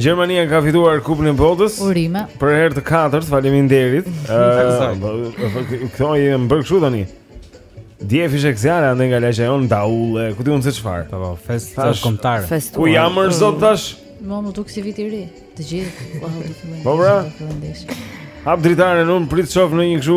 Gjermania ka fituar kupën e botës. Urime. Për herë të katërt, faleminderit. Ëh, këto bërë kështu tani. Dje fishekzjarre andej nga lagjja jonë daulle Ku di unë se çfarë Po, po, festë kombëtare Festë Ku jam more zot tash Mo më dukej si vit i ri Të gjithë Po bra Hap dritare unë prit të shof ndonjë kështu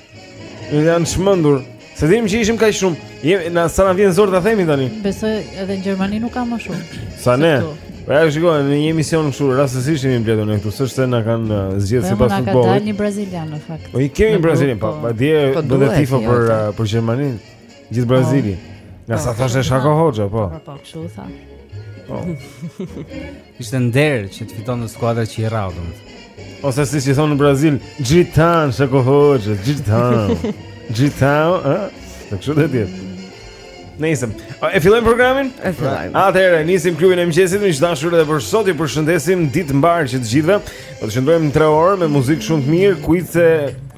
Janë çmendur. S'e dinim që ishim kaq shumë. Jemi na sa na vjen zor ta themi tani. Besoj edhe në Gjermani nuk ka më shumë. Sa ne. Po ja shikoj në një emision kështu rastësisht jemi mbledhur ne këtu, s'është se na kanë uh, zgjedhë po, sipas futbollit. Po na ka dalë një brazilian në fakt. Po i kemi brazilian, po, po. madje do të tifo për uh, për Gjermaninë. Gjithë Brazili. Nga sa thashë Shako Hoxha, po. Po, po kështu tha. Po. Ishte nder që të fitonte skuadra që i rrahu Ose siç thonë në Brazil, gjitan, Shako Hoxha, gjitan, gjitan, a? Në kështu dhe tjetë. Nisem. E fillojmë programin? E fillojmë. Atëherë, nisim klubin e mëngjesit, miq të dashur, dhe për sot ju përshëndesim ditë mbarë që të gjithëve. Do të qëndrojmë 3 orë me muzikë shumë të mirë, kuice,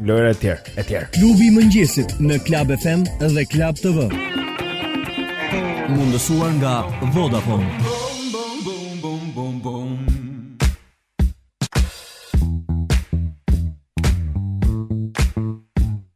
lojëra e tjera, e tjera. Klubi i mëngjesit në Club FM dhe Club TV. Mundësuar nga Vodafone.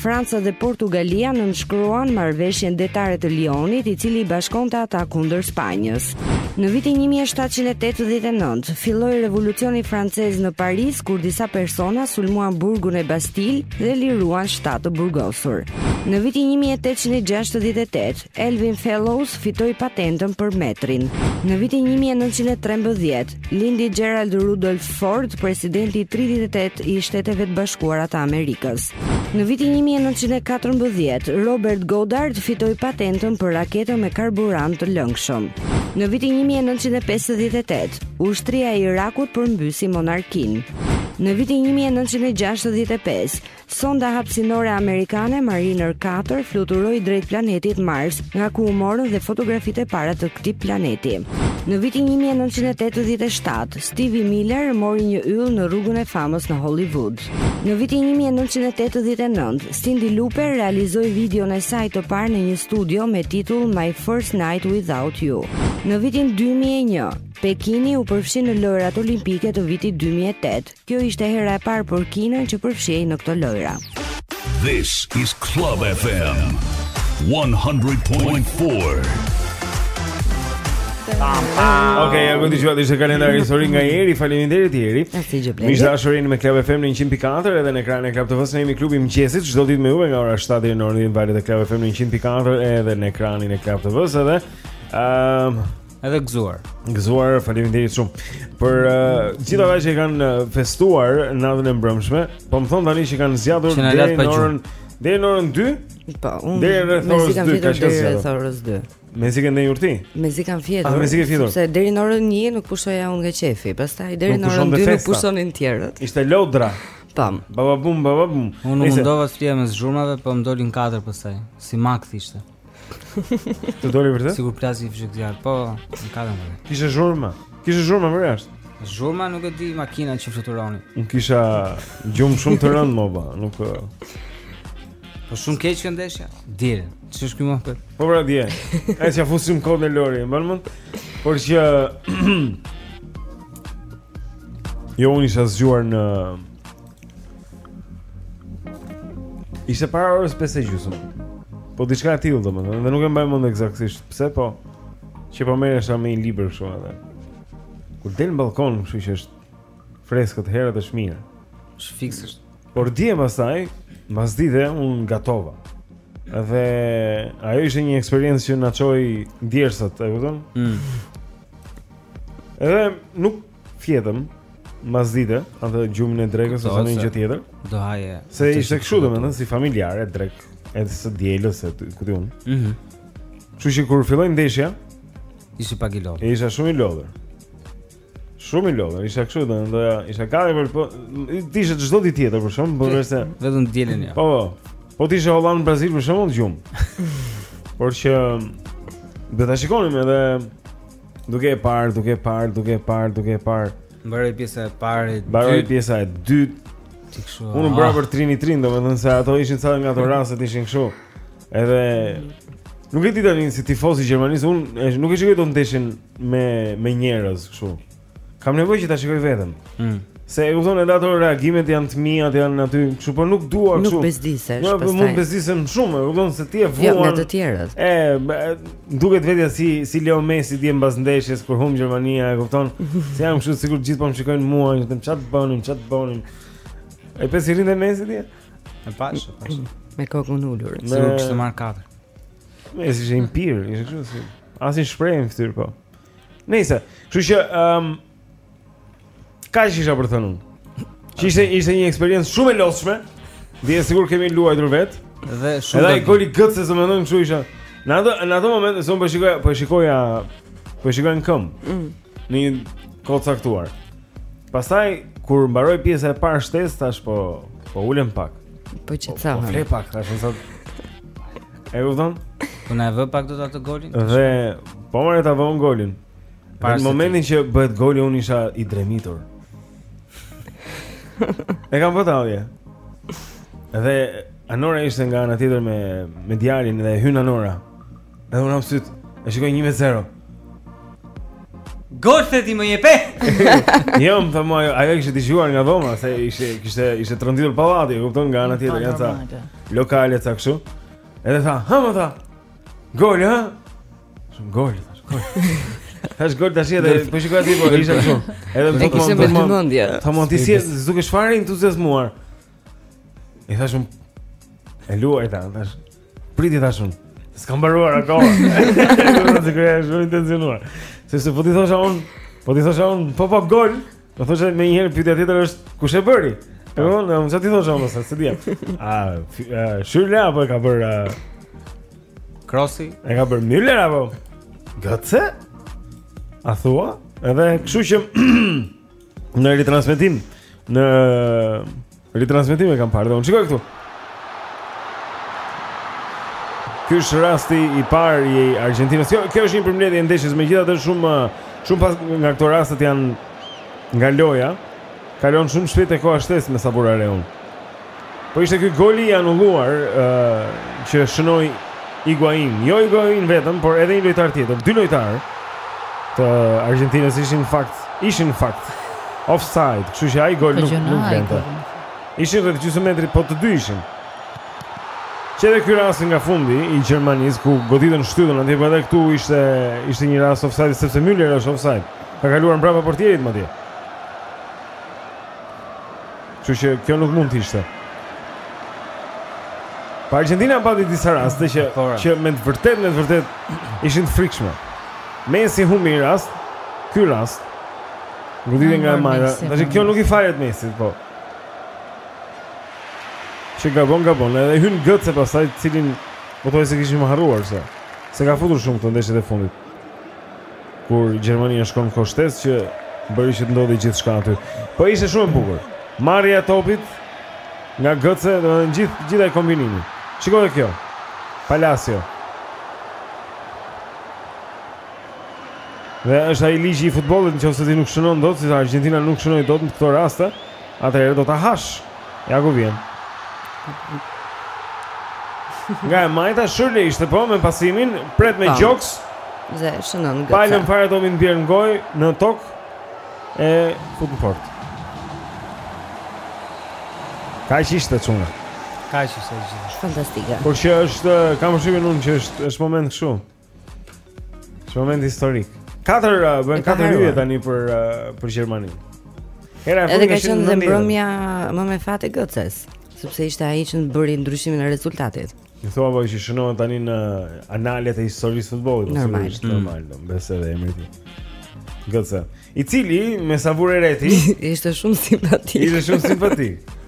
Franca dhe Portugalia nënshkruan marrëveshjen detare të Lionit, i cili i bashkonte ata kundër Spanjës. Në vitin 1789 filloi revolucioni francez në Paris kur disa persona sulmuan burgun e Bastille dhe liruan shtatë të burgosur. Në vitin 1868 Alvin Fellows fitoi patentën për metrin. Në vitin 1913 Lindi Gerald Rudolph Ford, presidenti i 38 i Shteteve të Bashkuara të Amerikës. Në vitin 1914, Robert Goddard fitoi patentën për raketën me karburant të lëngshëm. Në vitin 1958, ushtria e Irakut përmbysi monarkinë. Në vitin 1965, Sonda hapësinore amerikane Mariner 4 fluturoi drejt planetit Mars, nga ku u morën dhe fotografitë e para të këtij planeti. Në vitin 1987, Stevie Miller mori një yll në rrugën e famës në Hollywood. Në vitin 1989, Cyndi Lauper realizoi videon e saj të parë në një studio me titull My First Night Without You. Në vitin 2001, Pekini u përfshi në Lojërat Olimpike të vitit 2008. Kjo ishte hera e parë për Kinën që përfshihej në këto lojëra. This is Club FM 100.4. Okej, ky ishte kalendari historik nga Eri, faleminderit Eri. Miq të dashur jemi me Club FM në 104 edhe në ekranin e Club TV-s në klubi i mëngjesit çdo ditë me ju nga ora 7 deri në orën 10 në valët e Club FM në 100.4 edhe në ekranin e Club TV-s edhe. Ehm, um, Edhe gëzuar. Gëzuar, faleminderit shumë. Për uh, gjithë ata që kanë uh, festuar natën e mbrëmshme, po më thonë tani që kanë zgjatur deri në orën deri në orën 2. Po, unë deri në orën 2, ka qenë deri në orën 2. Mezi kanë ndenjur ti? Mezi kanë fjetur. Ah, mezi kanë fjetur. Sepse deri në orën 1 nuk pushoja unë nga qefi, pastaj deri në orën 2 nuk pushonin të tjerët. Ishte lodra. Tam. Baba bum, baba bum. Unë mundova të flija mes zhurmave, po më dolin katër pastaj. Si makth ishte. Të doli vërtet? Sikur plasi fishekzjarr, po, në katën. Kishe zhurma. Kishe zhurma përjashta. Zhurma nuk e di makinën që fluturoni. Unë kisha gjumë shumë të rëndë më ba, nuk e... Po shumë keq kjo ndeshja. Dil. Ç'është ky muhabet? Po pra dje. Ai s'ia fusim kot ne Lori, më mban Por që Jo unë isha zgjuar në Ishte para orës 5 e gjysmë. Po diçka e tillë domethënë, dhe nuk e mbaj mend eksaktësisht pse, po që po merresha me një libër kështu edhe. Kur del në ballkon, kështu që është freskët herët është mirë. Është fiks është. Por dje pastaj, mbas dite unë gatova. Dhe ajo ishte një eksperiencë që na nxori djersët, e kupton? Mm. Edhe nuk Fjetëm mbas dite, atë gjumin e drekës ose ndonjë gjë tjetër. Do haje. Se ishte kështu domethënë si familjare drekë, edhe së dielës e ku di unë. Mhm. Mm Kështu që kur filloi ndeshja, ishe pak i lodhur. Isha shumë i lodhur. Shumë i lodhur, isha kështu do të thoja, isha gati për po të ishte çdo ditë tjetër për shkak të se vetëm të dielën ja. Po. Po, po të ishte Holandë Brazil për shkak të gjumit. Por që do ta shikonim edhe Duke e parë, duke e parë, duke e parë, duke e parë. Mbaroi pjesa e parë, e dytë. Mbaroi pjesa e dytë. Ti kështu. Unë u bëra ah. për trinitrinë, domethënë se ato ishin ca nga ato rastet ishin kështu. Edhe nuk e di tani si tifoz i Gjermanisë, unë nuk e shikoj dot ndeshjen me me njerëz kështu. Kam nevojë që ta shikoj vetëm. Mm. Se e kupton edhe ato reagimet janë të mia, janë aty, kështu po nuk dua kështu. Nuk bezdisesh. Jo, po mund bezdisem shumë, e kupton se ti e vuan. Jo, me të tjerët. Më duket vetja si si Leo Messi dje mbas ndeshjes kur humb Gjermania, e kupton? Se jam kështu sikur të gjithë po më shikojnë mua, të thonë ça të bënë, ça të bënë. E pe si rrinte Messi dje? E pashë, e pashë. Me kokën ulur. Me... Sikur kishte marrë katër. Messi ishte i mpirë, ishte kështu si. Asnjë shprehi në fytyrë po. Nejse, kështu që ëm um, kaq kisha për të thënë. Që ishte ishte një eksperiencë shumë e lodhshme. Dhe sikur kemi luajtur vetë. Dhe shumë. Edhe ai goli i Götze-s më ndonjë kështu isha. Në atë në atë moment zonë po shikoj po shikoja po shikoj në këmbë. Mm. Në një kohë caktuar. Pastaj kur mbaroi pjesa e parë shtesë thashë po po ulem pak. Po çetsa. Po, po fle pak tash më thotë. E kupton? Po na e vë pak dot atë golin. Dhe po marr ta vëmë golin. Në momentin që bëhet goli unë isha i dremitur. e kam pa audio. Dhe Anora ishte nga ana tjetër me me djalin dhe hyn Anora. Edhe unë hap syt, e shikoj 1-0. Gocë ti më jepe. Jo, më tha ajo, ajo kishte dëgjuar nga dhoma se ishte kishte ishte tronditur pallati, e kupton nga ana po, tjetër, janë sa lokale ca kështu. Edhe tha, "Ha më tha. Gol, ha?" Shumë gol, thash, gol. Thash gol thash edhe po shikoj aty po ishte kështu. Edhe më thonë, "Më duhet mendje." Tha mund ti s'dukesh fare entuziazmuar. I thash un e luaj ta, thash. Prit i thash unë. S'ka mbaruar akoma. Do të kuptoj shumë i tensionuar. Se se po ti thosha unë, po ti thosha unë, po po gol. Po thosha më një herë pyetja tjetër është kush e bëri? Po, po unë ça t'i thosha unë se s'e dija. A Schürrle apo e ka bër Kroosi? E ka bër Müller apo? Götze? A thua? Edhe kështu që Në ritransmetim Në ritransmetim e kam parë Dhe shikoje këtu Ky është rasti i parë i Argjentinës. Kjo kjo është një përmbledhje e ndeshjes, megjithatë shumë shumë pak nga këto rastet janë nga loja. Kalon shumë shpejt e koha shtesë me sa prura unë. Po ishte ky goli i anulluar ë që shënoi Higuain. Jo Higuain vetëm, por edhe një lojtar tjetër, dy lojtarë të Argjentinës ishin në fakt, ishin në fakt offside, kështu që ai gol nuk nuk vlente. Ishin rreth gjysmë metri, po të dy ishin. Qe edhe ky rast nga fundi i Gjermanisë ku goditën shtyllën atje, po edhe këtu ishte ishte një rast offside sepse Müller është offside. Ka kaluar mbrapa portierit madje. Kështu që kjo nuk mund të ishte. Po Argjentina pati disa raste që që me të vërtetë me të vërtetë ishin të frikshme. Messi humbi një rast, ky rast. Goditja nga Majra. Tash kjo nuk i falet Messit, po. Që gabon, gabon, edhe hyn Götze pasaj cilin Pothuajse e kishim harruar se Se ka futur shumë këto ndeshjet e fundit Kur Gjermania shkon në kohë shtesë që bëri që të ndodhi gjithçka aty. Po ishte shumë e bukur. Marrja e topit nga Götze, domethënë gjithë gjithë ai kombinimi. Shikoje kjo. Palacio. Dhe është ai ligji i futbollit, në qoftë se ti nuk shënon dot, siç Argjentina nuk shënoi dot në këto raste, Atëherë do ta hash. Ja ku vjen. Nga e majta Schürrle ishte po me pasimin, pret me gjoks. Dhe shënon Götze. Palën fare topi të bjerë në gojë, në tok e fut në portë. Ka ishte çuna. Ka ishte gjithë. Fantastike. Por që është kam përshtypjen unë që është është moment kështu. Është moment historik. Katër uh, bën katër yje tani për uh, për Gjermaninë. Edhe ka qenë dhe mbrëmja më me fat e Götzes, sepse ishte ai që bëri ndryshimin e rezultatit. I thua apo që shënohet tani në analet e historisë së futbollit, po normal, mm. normal, mm. mbetet edhe emri i tij. Götze, i cili me savurë reti ishte shumë simpatik. Ishte shumë simpatik.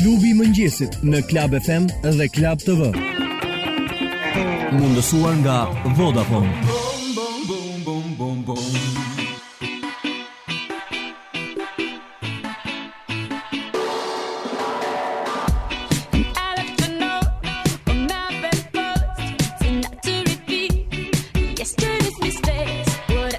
Klubi i mëngjesit në Club FM dhe Club TV. Mundësuar nga Vodafone.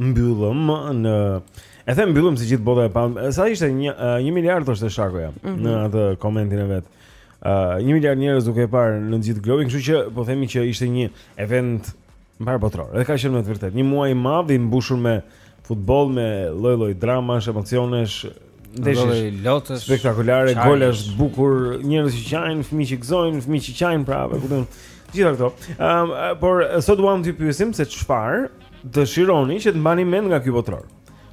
mbyllëm ne e them mbyllëm si gjithë bota e pamë sa ishte 1 uh, miliard thoshte Shakoja mm -hmm. në atë komentin e vet. ë uh, 1 miliard njerëz duke e parë në gjithë globin, kështu që po themi që ishte një event mbarëbotëror. Edhe ka qenë me të vërtetë një muaj i madh i mbushur me futboll me lloj-lloj dramash, emocionesh, ndeshjesh, lotësh, spektakolare, golash të bukur, njerëz që qajnë, fëmijë që gëzojnë, fëmijë që qajnë prapë, kupton të gjitha këto. Ëm, um, por sot duam t'ju pyesim se çfarë dëshironi që të mbani mend nga ky botëror.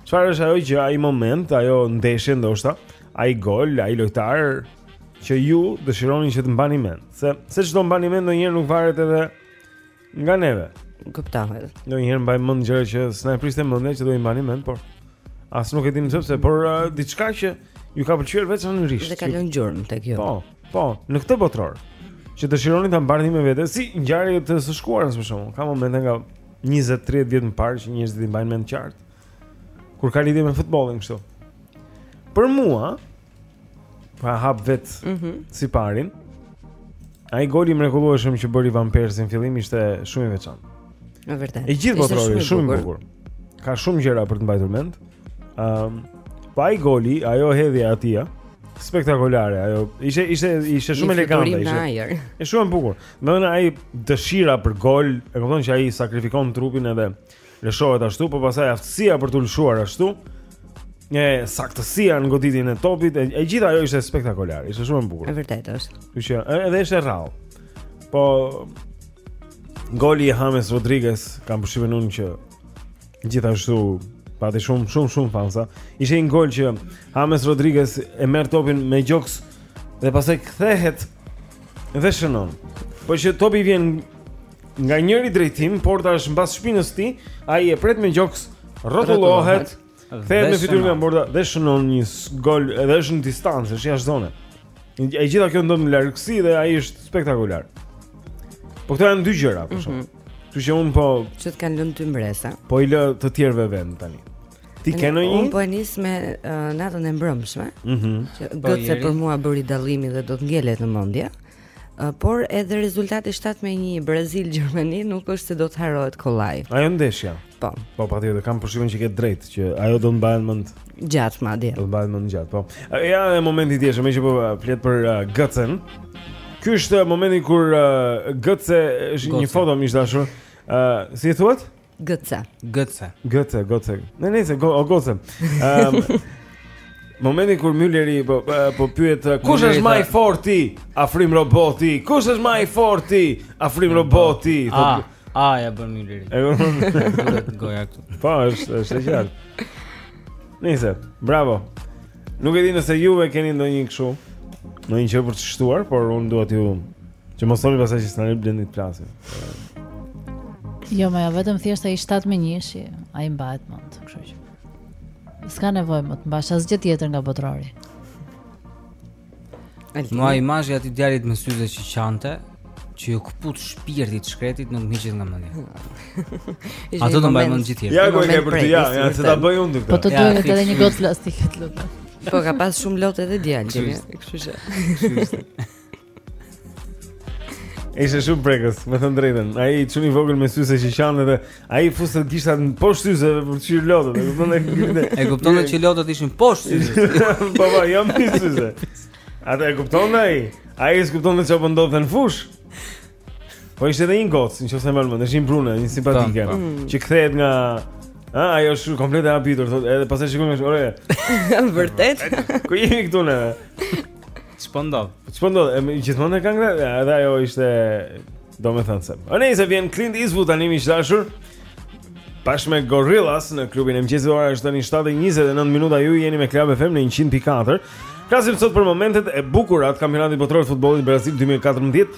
Çfarë është ajo që ai moment, ajo ndeshje ndoshta, ai gol, ai lojtar që ju dëshironi që të mbani mend. Se se ç'do mbani mend ndonjëherë nuk varet edhe nga neve. Kuptohet. Ndonjëherë mbaj mend gjëra që s'na e priste mendja që do i mbani mend, por as nuk e dimë sepse, por uh, diçka që ju ka pëlqyer veçanërisht. Dhe ka lënë gjurmë tek ju. Po. Po, në këtë botëror që dëshironi ta mbarni me vete si ngjarje të së shkuarës për shkakun. Ka momente nga 20-30 vjet më parë që njerëzit i mbajnë mend qartë. Kur ka lidhje me futbollin kështu. Për mua, po e hap vetë mm -hmm. si i pari. Ai goli i mrekullueshëm që bëri Van Persie në fillim ishte shumë i veçantë. Me të vërtetë. I gjithë botërori shumë i bukur. Ka shumë gjëra për të mbajtur mend. Ehm, po ai goli, ajo hedhja e atij. Spektakolare ajo. Ishte ishte ishte shumë elegante, ishte. Është shumë e bukur. Domethënë ai dëshira për gol, e kupton që ai sakrifikon trupin edhe lëshohet ashtu, por pastaj aftësia për t'u lëshuar ashtu, e saktësia në goditjen e topit, e, e gjitha ajo ishte spektakolare, ishte shumë e bukur. Është vërtet është. Kështu që edhe është e rrallë. Po goli i James Rodriguez kam përshtypën unë që Gjithashtu pati shumë shumë shumë fansa. Ishte një gol që James Rodriguez e merr topin me gjoks dhe pastaj kthehet dhe shënon. Po që topi vjen nga njëri drejtim, porta është mbas shpinës së tij, ai e pret me gjoks, rrotullohet, kthehet me fytyrën nga porta dhe shënon një gol edhe është në distancë, është jashtë zone. E gjitha kjo ndodh në largësi dhe ai është spektakolar. Po këto janë dy gjëra, pa shumë. Mm -hmm. Kështu që po që të kanë lënë ty mbresa. Po i lë të tjerëve vend tani. Ti ke ndonjë? Un po e nis me uh, natën e mbrëmshme. Mhm. Mm që po, Götze për mua bëri dallimin dhe do të ngelet në mendje. Uh, por edhe rezultati 7 me 1 Brazil Gjermani nuk është se do të harrohet kollaj. Ajo ndeshja. Po. Po patjetër kam përshtypjen që ke drejt që ajo do të mbahet mend Gjatë madje. Do të mbahet mend gjatë, po. Ja një moment tjetër, meqë po flet për uh, Götzen. Ky është momenti kur uh, Götze është një foto më i dashur. Ë, uh, si thuhet? Götze. Götze. Götze, Götze. Ne ne se go, o Götze. Ëm um, Momenti kur Mülleri po po pyet kush është më i forti? Afrim roboti. Kush është më i forti? Afrim roboti. Ah. Thotë A ja bën Mülleri. E bën goja këtu. Po, është është e qartë. Nice. Bravo. Nuk e di nëse juve keni ndonjë kështu, ndonjë gjë për të shtuar, por unë dua t'ju që mos thoni pastaj që s'na lë Blendi të flasim. Jo, mua vetëm thjesht ai 7 me 1-shi, ai mbahet mend, kështu që. S'ka nevojë më të mbash asgjë tjetër nga botërori. Mua imazhi i atij djalit me syze që qante, që iu kput shpirti të shkretit nuk më hiqet nga mendja. Atë do mbajmë mend të gjithë. Ja ku e ke për ty, ja, ja se ta bëj unë këtë. Po të duhet edhe një gotë plastike të lutem. Po ka pas shumë lot edhe djalë, kështu që. Ishte shumë prekës, me thënë drejtën. Ai çuni i vogël me syze që qante dhe ai fuste gishtat poshtë syzeve për të fshirë lotët. E kupton e E kupton që lotët ishin poshtë syzeve. Po po, jam jo, me syze. A e kupton ai? Ai e kupton se çfarë ndodhte në fushë. Po ishte edhe një gocë, në qoftë se mban mend një brune, një simpatike, po, po. që kthehet nga A, ajo është shumë komplet e habitur, thotë, edhe pastaj shikon, ore. Vërtet? Ku jemi këtu ne? Ç'po ndodh? Ç'po ndodh? Gjithmonë e kanë gratë, edhe ajo ishte domethënëse. Na niset, vjen Clint Eastwood tani miq të dashur. Bashkë me Gorillaz në klubin e mëngjesit, ora është tani 7 e 29 minuta, ju jeni me Club FM në 100.4. Flasim sot për momentet e bukura të kampionatit botëror të futbollit Brazil 2014.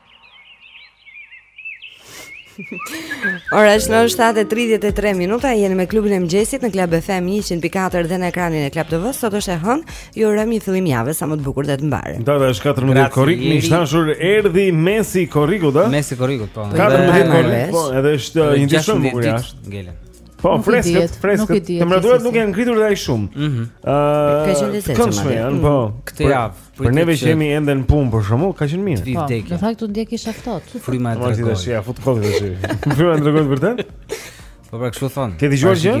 Ora është 7:33 minuta, jeni me klubin e mëngjesit në Club FM 104 dhe në ekranin e Club TV. Sot është e hënë, ju uroj një fillim jave sa më të bukur dhe të mbarë. Data është 14 korrik, erdhi mesi i korrikut, hë? Mesi i korrikut, po. 14 korrik, po, edhe është një ditë shumë bukur jashtë. Ngelen. Po, freskët, freskët. Temperaturat nuk janë ngritur dhe aq shumë. Mhm. Ëh, ka qenë lezetshme. Po, këtë javë. Për neve që jemi ende në punë për shembull, ka qenë mirë. Po, në fakt u ndjek isha ftohtë. Fryma e dërgoi. Mos i dashi, ja fut kodin e tij. Fryma e dërgoi vërtet? Po pra kështu thon. Ke dëgjuar gjë?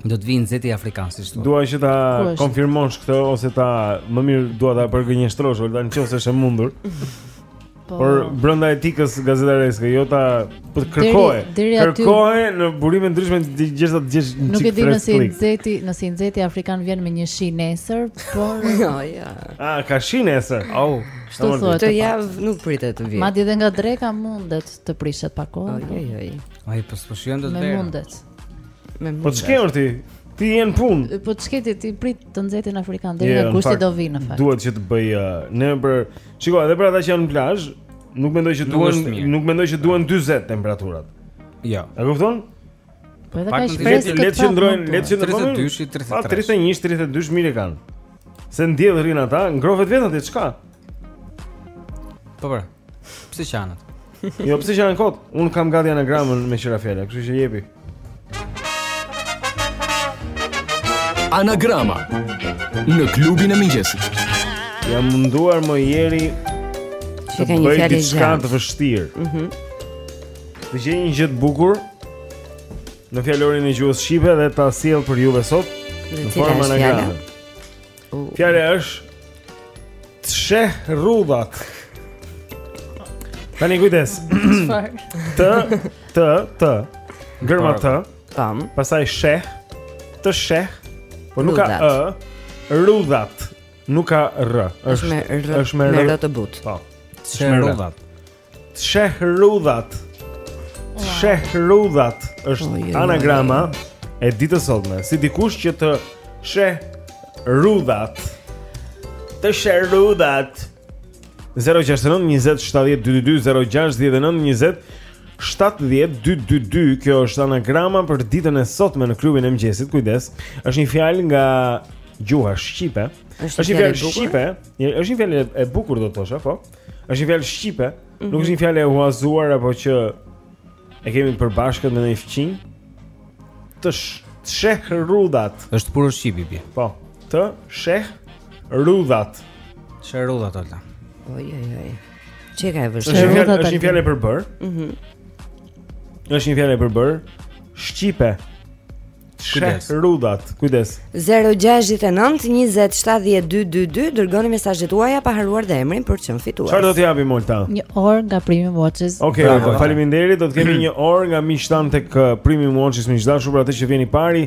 Do të vijë i nxehti afrikan si thonë. Dua që ta konfirmosh këtë ose më mirë dua ta përgënjeshtrosh, Olta, nëse është e mundur. Po. Por brenda etikës gazetareske, jo ta po kërkoje. Kërkoje në burime të ndryshme të gjitha të gjesh një çik. Nuk e di nëse i nxehti, nëse i nxehti afrikan vjen me një shi nesër, por jo, jo. Ah, ka shi nesër. Au. Kështu thotë. Këtë javë nuk pritet të vijë. Madje edhe nga dreka mundet të prishet pak koha. Jo, jo, jo. Ai po s'funksionon vera. Mundet. Me mundet. Po ç'ke o ti? Ti je në punë. Po ç'ke ti ti prit të nxehtin afrikan deri në gusht do vijë në fakt. Duhet që të bëj uh, në për Shiko, edhe për ata që janë në plazh, nuk mendoj që duan nuk mendoj që duan 40 temperaturat. Jo. E kupton? Po edhe ka shpresë le të qëndrojnë, le të qëndrojnë 32, 33. 31, 32 mirë kanë. Se në diell rrinë ata, ngrohet vetë atë çka? Po po. Pse qahen? Jo, pse qahen kot? Unë kam gati anagramën meqë ra fjala, kështu që jepi. Anagrama në klubin e mëngjesit. Jam munduar Mjeri të bëj diçka të vështirë. Mhm. Mm të gjej një gjë të bukur në fjalorin e gjuhës shqipe dhe ta sjell për juve sot në formë anagrame. Uh. Fjala është Të sheh rudhat Tani kujdes T T T Gërma t Pastaj sheh Të sheh Po nuk ka ë Rudhat Nuk ka rr është me r të butë Po Sheh rudhat Sheh rudhat. Sheh rudhat është anagrama e ditës së sotme. Si dikush që të sheh rudhat. Të sheh rudhat. 069 20 70 222 069 20 70 222 kjo është anagrama për ditën e sotme në klubin e mëngjesit. Kujdes. Është një fjalë nga gjuha shqipe. Është një fjalë shqipe, është një fjalë e bukur do të thosha, po. Është një fjalë shqipe, mm -hmm. nuk është një fjalë e huazuar apo që e kemi përbashkët me ndonjë fqinj. Të sheh rrudat. Është puro shqipi bi. Po. Të sheh rrudat. Sheh rrudat ata. Oj oj oj. Qenka e vështirë. Është një fjalë, është një fjalë e përbërë. Mhm. Mm është një fjalë e përbërë shqipe. Sheh rrudat, kujdes. 0692070222 dërgoni mesazhet tuaja pa harruar dhe emrin për të qenë fitues. Çfarë do të japim Olta? Një orë nga Premium Watches. Okej, okay, faleminderit. Do të kemi një orë nga miqtë tanë tek uh, Premium Watches miq të dashur për atë që vjen i pari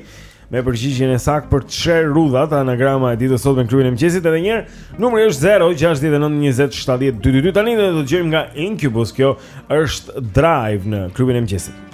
me përgjigjen e saktë për sheh rrudhat anagrama e ditës sot në klubin e mëngjesit edhe një herë numri është 0692070222 tani do të dëgjojmë nga Incubus kjo është Drive në klubin e mëngjesit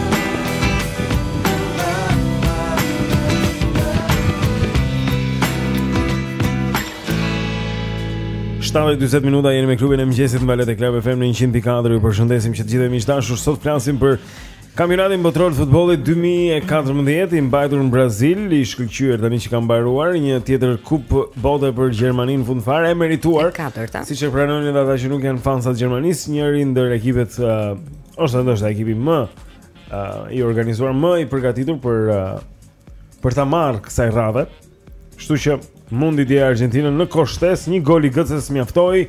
Shtatë e 40 minuta jeni me klubin e mëngjesit në valët e Club FM në 100.4. Ju përshëndesim që të gjithë miq të dashur. Sot flasim për Kampionatin Botëror të Futbollit 2014 i mbajtur në Brazil, i shkëlqyer tani që ka mbaruar një tjetër kupë bote për Gjermaninë fundfare e merituar. Siç e pranojnë edhe ata që nuk janë fansa të Gjermanisë, njëri ndër ekipet uh, Ose ndoshta ekipi më uh, i organizuar, më i përgatitur për uh, për ta marrë kësaj radhe. Kështu që mundi dje Argentinën në kohë shtesë, një gol i Götzes mjaftoi.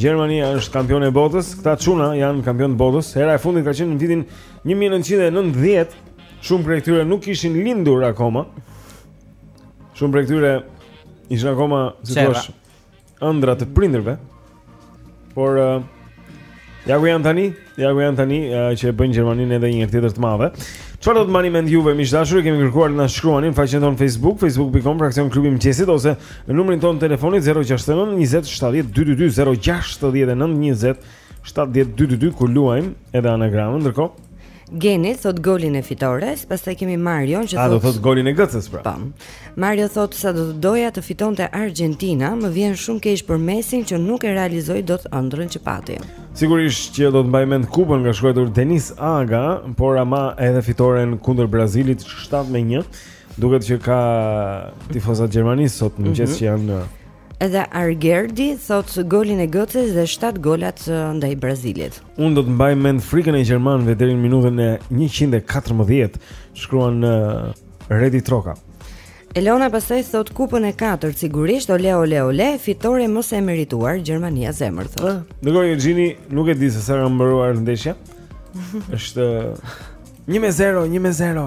Gjermania është kampione e botës. Këta çuna janë kampionë të botës. Hera e fundit ka qenë në vitin 1990. Shumë prej tyre nuk ishin lindur akoma. Shumë prej tyre ishin akoma, si thua, ëndrra të prindërve. Por uh, ja ku janë tani, ja ku janë tani uh, që e bëjnë Gjermaninë edhe një herë tjetër të madhe. Çfarë do të mbani mend juve miq të dashur, kemi kërkuar të na shkruani në faqen tonë Facebook, facebook.com fraksion klubi i mëngjesit ose në numrin tonë të telefonit 069 20 70 222 069 20 70 222 ku luajmë edhe anagramën, ndërkohë Geni thotë golin e fitores, pastaj kemi Marion që thotë. A do thotë golin e Götzes pra? Po. Mario thotë sa do të doja të fitonte Argentina, më vjen shumë keq për Messin që nuk e realizoi dot ëndrrën që pati. Sigurisht që do të mbaj mend kupën ka shkruar Denis Aga, por ama edhe fitoren kundër Brazilit 7-1. Duket që ka tifoza të Gjermanisë sot në mëngjes mm -hmm. që janë Edhe Argerdi thotë golin e Götzes dhe 7 golat ndaj Brazilit. Unë do të mbaj mend frikën e gjermanëve deri në minutën e 114, shkruan Redi Troka. Elona pastaj thotë kupën e katërt sigurisht ole ole ole fitore më se e merituar Gjermania zemër thotë. Ah, ndërkohë Xhini nuk e di se sa ka mbaruar ndeshja. Është 1-0, 1-0.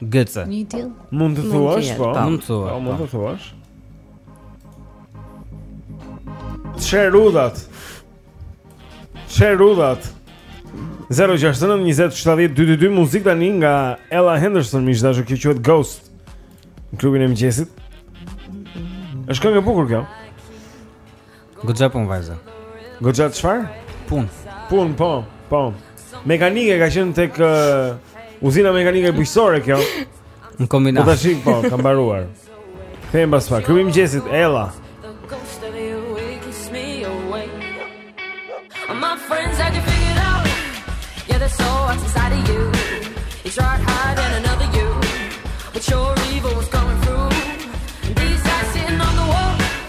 Gëcë. Një diell. Mund të thuash, po. po. Mund të thuash. Po, mund po. të thuash. Çerudat. Çerudat. 069 20 70 222 muzik tani nga Ella Henderson, miq dashur që quhet Ghost. Në klubin e mëngjesit. Është këngë e bukur kjo. Goxha pun vajza. Goxha çfarë? Pun. Pun po, po. Mekanike ka qenë tek uh, uzina mekanike bujqësore kjo. Në kombinat. Po shih po, ka mbaruar. Them pas pak, Klubin e mëngjesit Ella.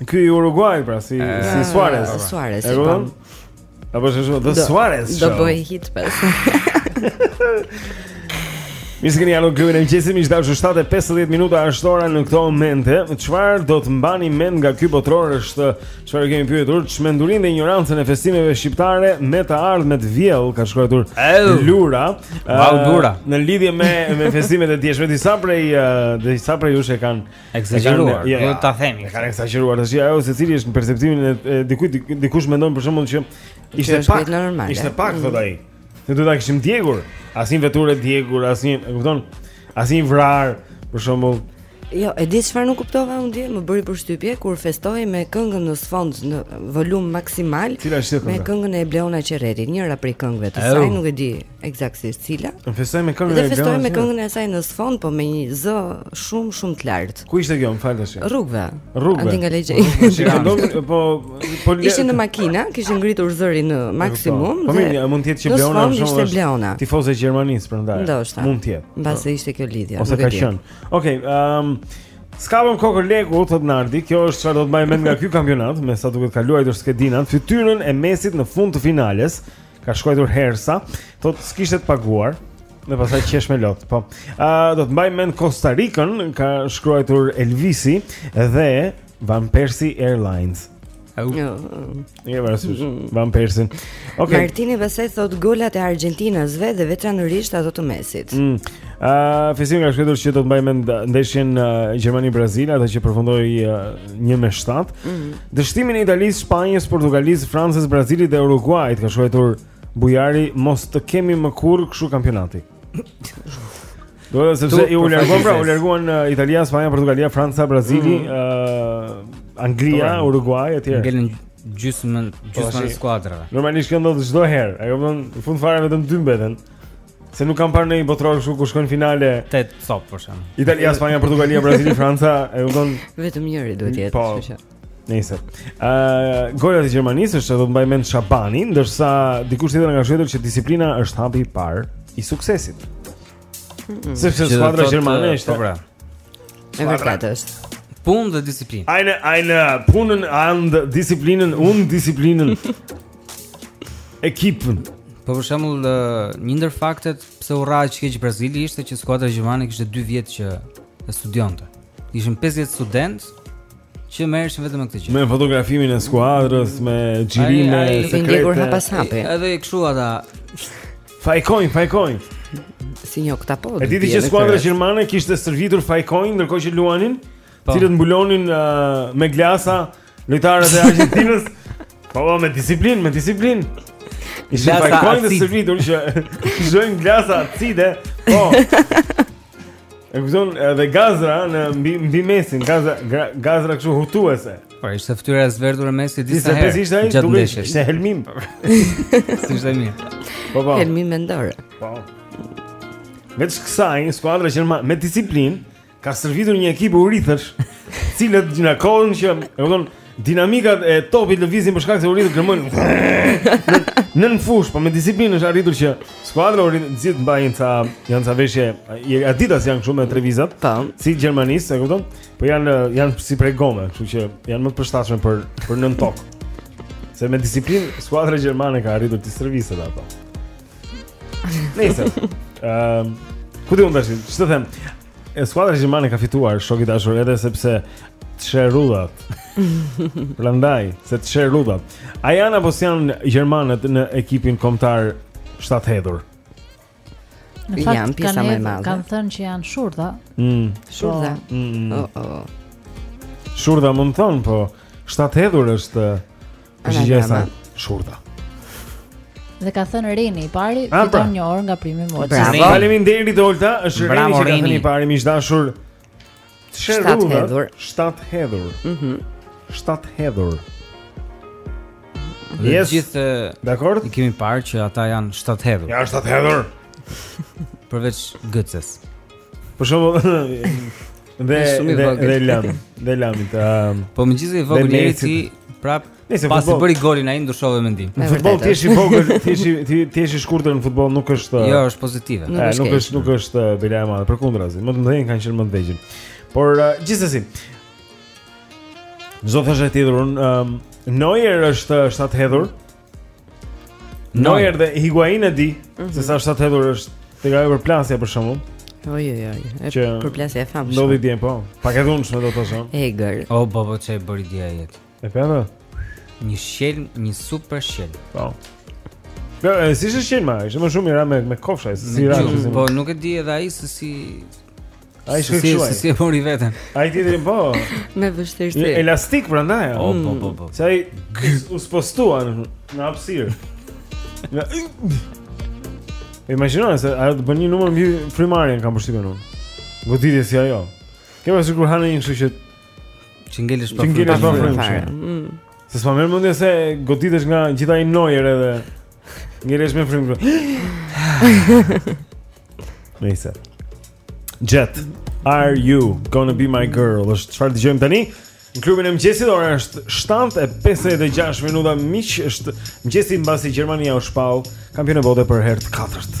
Ky i Uruguay pra si e, si Suarez. Uh, Suarez. E kupton? Apo është shumë The Suarez. Do bëj hit pastaj. Mirë se keni ardhur në klubin e mëngjesit, miq dashur, 7:50 minuta është ora në këto momente. Çfarë do të mbani mend nga ky botëror është çfarë kemi pyetur, çmendurinë dhe injorancën e festimeve shqiptare me të ardh me të vjell, ka shkruar Lura. Wow, Lura. Në lidhje me me festimet e djeshme, disa prej disa prej jush e kanë Ekzagjeruar, jo, duhet ta themi. E kanë ekzagjeruar tash, ajo se cili është në perceptimin e dikujt, dikush mendon për shembull që ishte pak normal. Ishte pak thotë ai. Ne duhet ta kishim djegur, asnjë veturë e djegur, asnjë, e kupton? Asnjë i vrarë, për shembull. Jo, e di çfarë nuk kuptova unë dje, më bëri përshtypje kur festoi me këngën në sfond në volum maksimal. Cila është Me këngën e Bleona Qerretit, njëra prej këngëve të saj, nuk e di. Ekzaktësisht cila? Ne festoi me këngën e Bleonës. Ne festoi me këngën e saj në sfond, po me një zë shumë shumë të lartë. Ku ishte kjo, më fal tash? Rrugëve. Rrugëve. Andi nga Lezha. Shikoj, po po le. Ishte në makinë, kishte ngritur zërin në po, maksimum. Po mirë, a mund të jetë që Bleona është shumë Bleona. Tifoze e Gjermanisë prandaj. Ndoshta. Mund të jetë. Mbase po. ishte kjo lidhja. Ose ka qenë. Okej, ehm S'kam më kokërr leku, thot Nardi, kjo është çfarë do të mbaj mend nga ky kampionat, me sa duket ka luajtur skedina, fytyrën e Messit në fund të finales. Ka shkruajtur Hersa, thot s'kishte të paguar dhe pastaj qesh me lot. Po. Ë uh, do të mbaj mend Kosta Rikën, ka shkruajtur Elvisi dhe Van Persie Airlines. Au. Jo. Ja, vërtet. Van Persie. Okej. Okay. Martini pastaj thot golat e Argjentinës vetë dhe veçanërisht ato të Messit. Ëh, mm. uh, Fisniku ka shkruar se do të mbaj mend ndeshjen uh, Gjermani-Brazil, atë që përfundoi uh, 1-7. Mm. Dështimin e Italisë, Spanjës, Portugalisë, Francës, Brazilit dhe Uruguayit ka shkruajtur Bujari mos të kemi më kurrë kështu kampionati. Do të thotë sepse u larguan, pra, u larguan uh, Italia, Spanja, Portugalia, Franca, Brazili, mm. uh, Anglia, Tora. Uruguay etj. Ngelin gjysmën, po, gjysmën e skuadrave. Normalisht kjo ndodh çdo herë. Ai jo vjen në fund fare vetëm dy mbeten. Se nuk kam parë në një botëror kështu ku shkojnë në finale 8 top për shemb. Italia, Spanja, Portugalia, Brazili, Franca, e kupton? Vetëm njëri duhet të jetë, po, kështu që. Nëse. Ë, uh, golat e Gjermanisë është do të mbaj mend Shabani, ndërsa dikush tjetër nga shqetësuar që disiplina është hapi i parë i suksesit. Mm -mm. Sepse skuadra gjermane është. Po pra. E vërtetë është. Punë dhe disiplinë. Ajnë, ajnë, punën und disiplinën, und disiplinën. ekipin. Po për shembull, një ndër faktet pse u rrah keq Brazili ishte që skuadra gjermane kishte 2 vjet që e studionte. Ishin 50 studentë që merreshin vetëm me këtë gjë. Me fotografimin e skuadrës, me xhirime sekrete. Edhe kështu ata Fajkonj, fajkonj. Si një oktapod. Po, e di ti që skuadra gjermane kishte stërvitur fajkonj ndërkohë që luanin, po. Të cilët mbulonin uh, me glasa Lojtarët e Argentinës. Po, po me disiplinë, me disiplinë. Ishin pa kohën të stërvitur që lëshojnë glasa acide. Po. E lëshon edhe gazra në mbi mbi Messin, gazra gazra kështu hutuese. Po ishte fytyra e zverdhur e Messit disa herë. Disa herë ishte duke ishte helmim. Si ishte mirë. Po po. Helmim mendor. Po. Me të kësaj, skuadra gjermane me disiplinë, Ka stërvitur një ekip urithësh, të cilët gjinakohen që, e kupton, dinamikat e topit lëvizin për shkak se urithët gërmojnë. Nën fushë, po me disiplinë është arritur që skuadra urithë nxit mbajnë ca janë ca veshje Adidas janë kështu me tre vizat, Po. si Gjermanisë, e kupton? Po janë janë si prej gome, kështu që janë më të përshtatshme për për nën tokë. Se me disiplinë skuadra gjermane ka arritur t'i stërvisë ato. Nëse. Ehm, ku do të ndajë? Ç'të them? E skuadra gjermane ka fituar shok i dashur edhe sepse Çerrudat. Prandaj, se Çerrudat. A janë apo s'janë gjermanët në ekipin kombëtar shtathedhur? Në fakt, janë pjesa më e madhe. Kanë thënë që janë shurdha. Mm. Shurdha. Po. Mm. Oh, oh. Shurdha mund të thonë, po shtathedhur është Përgjigja e saktë, shurdha. Dhe ka thënë Reni i pari, ah, fiton pra. një orë nga primi më. Bravo. Faleminderit Olta, është Reni që ka thënë i pari, miq të dashur. Shtat hedhur. Shtat hedhur. Mhm. Shtat hedhur. Dhe të gjithë dakord? I kemi parë që ata janë shtat hedhur. Janë shtat hedhur. Përveç Gëces. Për shembull, Dhe dhe Lam, dhe Lam ta. Um, po më gjithë i vogël deri ti prap pas të bëri golin ai ndryshove mendim. Në futboll ti je i vogël, ti je ti ti je i shkurtër në futboll nuk është Jo, është pozitive. Nuk është nuk është nuk është uh, bela e madhe, përkundrazi, më të mëdhenjtë kanë qenë më të vegjël. Por uh, gjithsesi. Zotësh e tjetër un um, Neuer është shtat hedhur. Neuer dhe Higuain e di mm -hmm. se sa është hedhur është tek ajo përplasja për shembull. Jo, jo, jo. Që përplasja e famshme. Ndodhi dje po. Pak e dhunshme do të thosha. Egër. O baba ç'e bëri dhia jet. E pa po. Një shqelm, një super shqelm. Po. Po, e si është shqelma? Është më shumë i ra me kofshë, si i ra. Po, nuk e di edhe ai se si Ai ishte kështu. Si si e mori veten. Ai tjetrin po. Me vështirësi. Elastik prandaj. Po po po po. Se ai u spostua në hapësirë. Nga Imagjino se ajo të bën një numër mbi brinjarin kam përshtypjen unë. Goditje si ajo. Ke parë kur ha një një kështu që që ngelesh pa frymë. Që ngelesh pa mm. Se s'ma merr mendja se goditesh nga gjithaj Neuer edhe ngelesh me frymë. Nëse. Jet, are you gonna be my girl? Është çfarë dëgjojmë tani? Në klubin e mëngjesit ora është 7:56 minuta. Miq, është mëngjesi mbasi Gjermania u shpall kampione e botës për herë të katërt.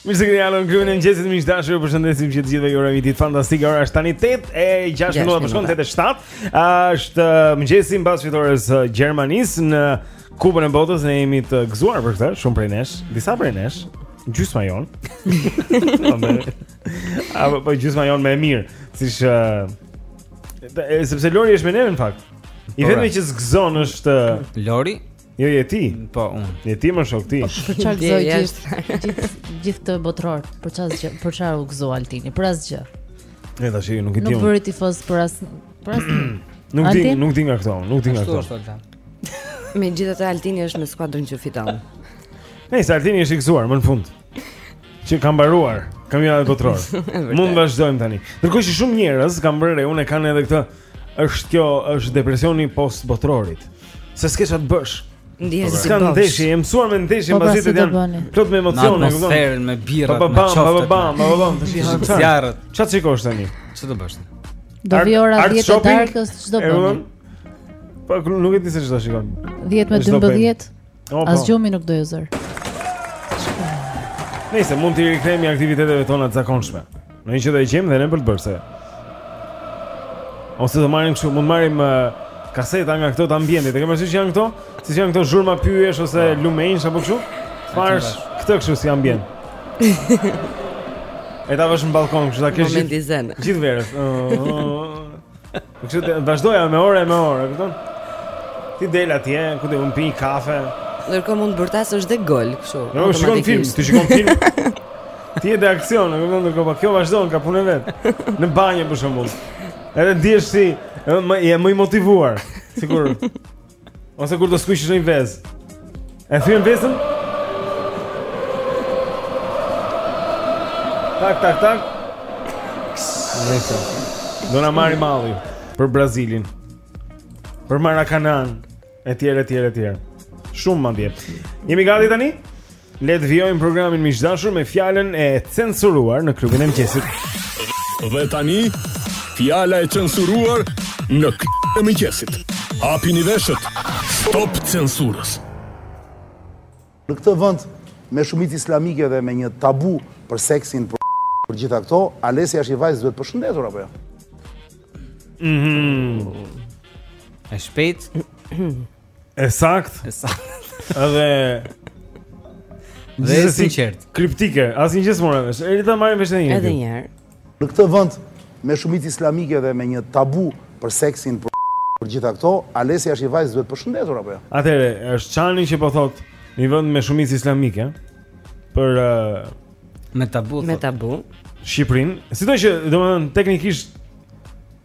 Mirë se keni ardhur në klubin e mëngjesit miq të dashur. Ju përshëndesim që të gjithëve ju urojmë ditë fantastike. Ora është tani 8 e 6 minuta po shkon 8 e 7. Është uh, mëngjesi mbas fitores së Gjermanisë në Kupën e Botës. Ne jemi të gëzuar për këtë, shumë prej nesh, disa prej nesh, gjysma jonë. A po, po gjysma jonë më e mirë, siç uh, sepse Lori është me ne në fakt. I po, vetmi pra. që s'gëzon është Lori Jo, je ti. Po, unë. Je ti me shokët. Po, për çfarë gëzoj gjithë gjithë gjithë këtë botëror? Për çfarë për çfarë u gëzua Altini? Për asgjë. Ne tash nuk e di. Nuk bëri tifo për as për as. Nuk di, nuk di nga këto, nuk di nga këto. Ashtu është Altin. Megjithatë Altini është në skuadrën që fiton. Nejse Altini është i gëzuar më në fund. Që ka mbaruar kampionati botëror. Mund të vazhdojmë tani. Ndërkohë që shumë njerëz kam vënë re, unë kanë edhe këtë është kjo është depresioni post botërorit. Se s'ke ça të bësh. Ndjen si bosh, ka ndeshje, e mësuar me ndeshje po, pra, mbasditet janë. Plot me emocione, kupton? Atmosferën me birra, me qofte. Bam, bam, bam, bam, bam, tash janë çat. Zjarrët. Ça të shikosh tani. Ç'do bësh? Do vi ora 10 të darkës ç'do bëni? Po nuk e di se ç'do shikon. 10 me 12. Oh, As gjumi nuk do ju zërë. Nejse mund t'u rikthehemi aktiviteteve tona të zakonshme. Ndonjë gjë do e gjejmë dhe ne për të bërë se. Ose do marrim kështu, mund marrim uh, kaseta nga këto të ambientit. E kemi thënë që janë këto, si janë këto zhurma pyjesh ose ah. lumenjsh apo kështu? Fansash këtë kështu si ambient. E ta vësh në balkon, kështu ta kesh. Momenti zen. Gjithë verën. Kështu të vazhdoja me orë e me orë, kupton? Ti del atje, ku do të pini kafe. Ndërkohë mund të bërtasësh dhe gol, kështu. Jo, shikon film, ti shikon film. Ti e dhe aksion, e kupton ndërkohë, po kjo vazhdon, ka punën e vet Në banjë për shembull Edhe ndihesh si, e më i motivuar Sikur, Ose kur do skuqësh një vezë. E thyen vezën? Tak tak tak. Nejse do na marri malli për Brazilin. Për Marakanan, etj etj etj. Shumë madje. Jemi gati tani? Le të vijojmë programin miq të dashur me fjalën e censuruar në klubin e mëngjesit. Dhe tani fjala e censuruar në klubin e mëngjesit. Hapini veshët. Stop censurës. Në këtë vend me shumicë islamike dhe me një tabu për seksin për, për gjitha këto, ajo është një vajzë që duhet përshëndetur apo jo? Mhm. Mm e shpejt. E saktë. E saktë. Edhe Dhe e sinqertë. Kriptike, asnjë gjë s'mora vesh. Eri, ta marrim vesh një. Edhe një herë. Në këtë vend me shumicë islamike dhe me një tabu për seksin për për gjitha këto, ajo është një vajzë që duhet përshëndetur apo jo? Ja? Atëre, është Çani që po thotë, një vend me shumicë islamike për uh, me tabu. Me tabu. Shqipërinë, sido që domethënë teknikisht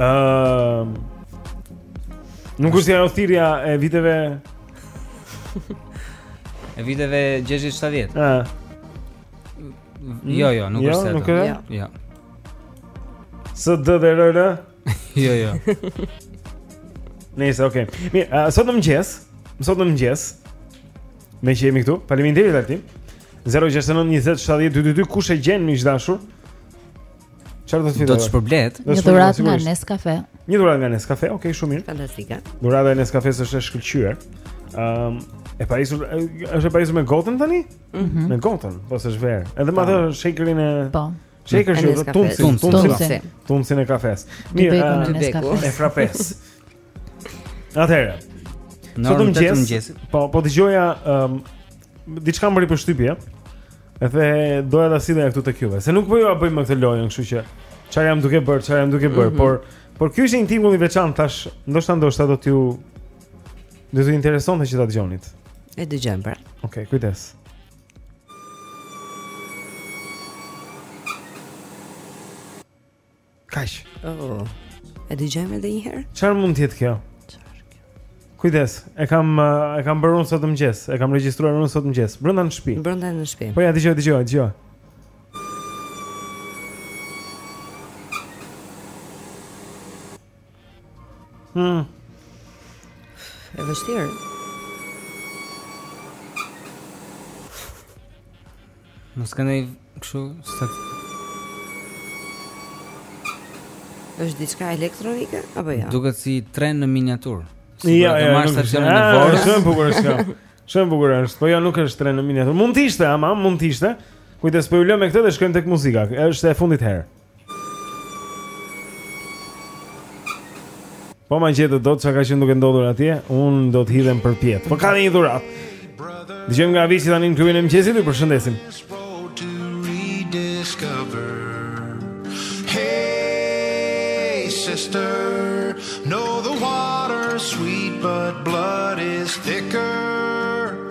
Ëm uh, Nuk është ajo thirrja e viteve e viteve 60-70. Ëh. Jo, jo, nuk jo, është ato. Jo, nuk Jo. Së dë dhe rërë? Jo, jo. Nejse, okej. Okay. Mirë, uh, sot në mëngjes, sot në mëngjes, meqë jemi këtu, faleminderit Altin, 069 20 70 22, kush e gjen miq të dashur, Çfarë do të fitojë? Do të shpërblehet me një dhuratë nga Nescafe. Një dhuratë nga Nescafe, okay, shumë mirë. Fantastike. Dhurata e Nescafe është e shkëlqyer. Ëm, um, e pajisur, është e pajisur me gotën tani? Mhm. Mm me gotën, po se është verë. Edhe me atë po. shakerin e Po. Shakerin e tundësin, tundësin, tundësin e kafes. Mirë, e frapes. Atëherë. Në orën 8 të mëngjesit. Po, po dëgjoja ëm um, diçka më për shtypje. Edhe doja ta sillja këtu tek juve. Se nuk po jua bëj më këtë lojën, kështu që çfarë jam duke bërë, çfarë jam duke bërë, mm -hmm. por por ky është një tingull i veçantë tash, ndoshta ndoshta do t'ju do t'ju interesonte që ta dëgjonit. E dëgjojmë pra. Okej, okay, kujdes. Kaq. Oh. E dëgjojmë edhe një herë? Çfarë mund të jetë kjo? Kujdes, e kam e kam bërë unë sot mëngjes, e kam regjistruar unë sot mëngjes, brenda në shtëpi. Brenda në shtëpi. Po ja dëgjoj, dëgjoj, dëgjoj. Hmm. E vështirë. Mos kanë kështu, sa është diçka elektronike apo jo? Ja? Duket si tren në miniaturë. Si ja, ja, marr stacionin e Vorës. Është shumë bukur është kjo. Shumë bukur është. Po jo nuk është tren në miniaturë. Mund të ishte, ama mund të ishte. Kujdes po ju lë me këtë dhe shkojmë tek muzika. Është e fundit herë. Po ma gjetët dot ça ka qenë duke ndodhur atje Unë do të hidhem përpjetë Po ka një dhuratë Dëgjojmë nga Avicii tani në klubin e mëngjesit Ju përshëndesim Hey sister Know the water sweet But blood is thicker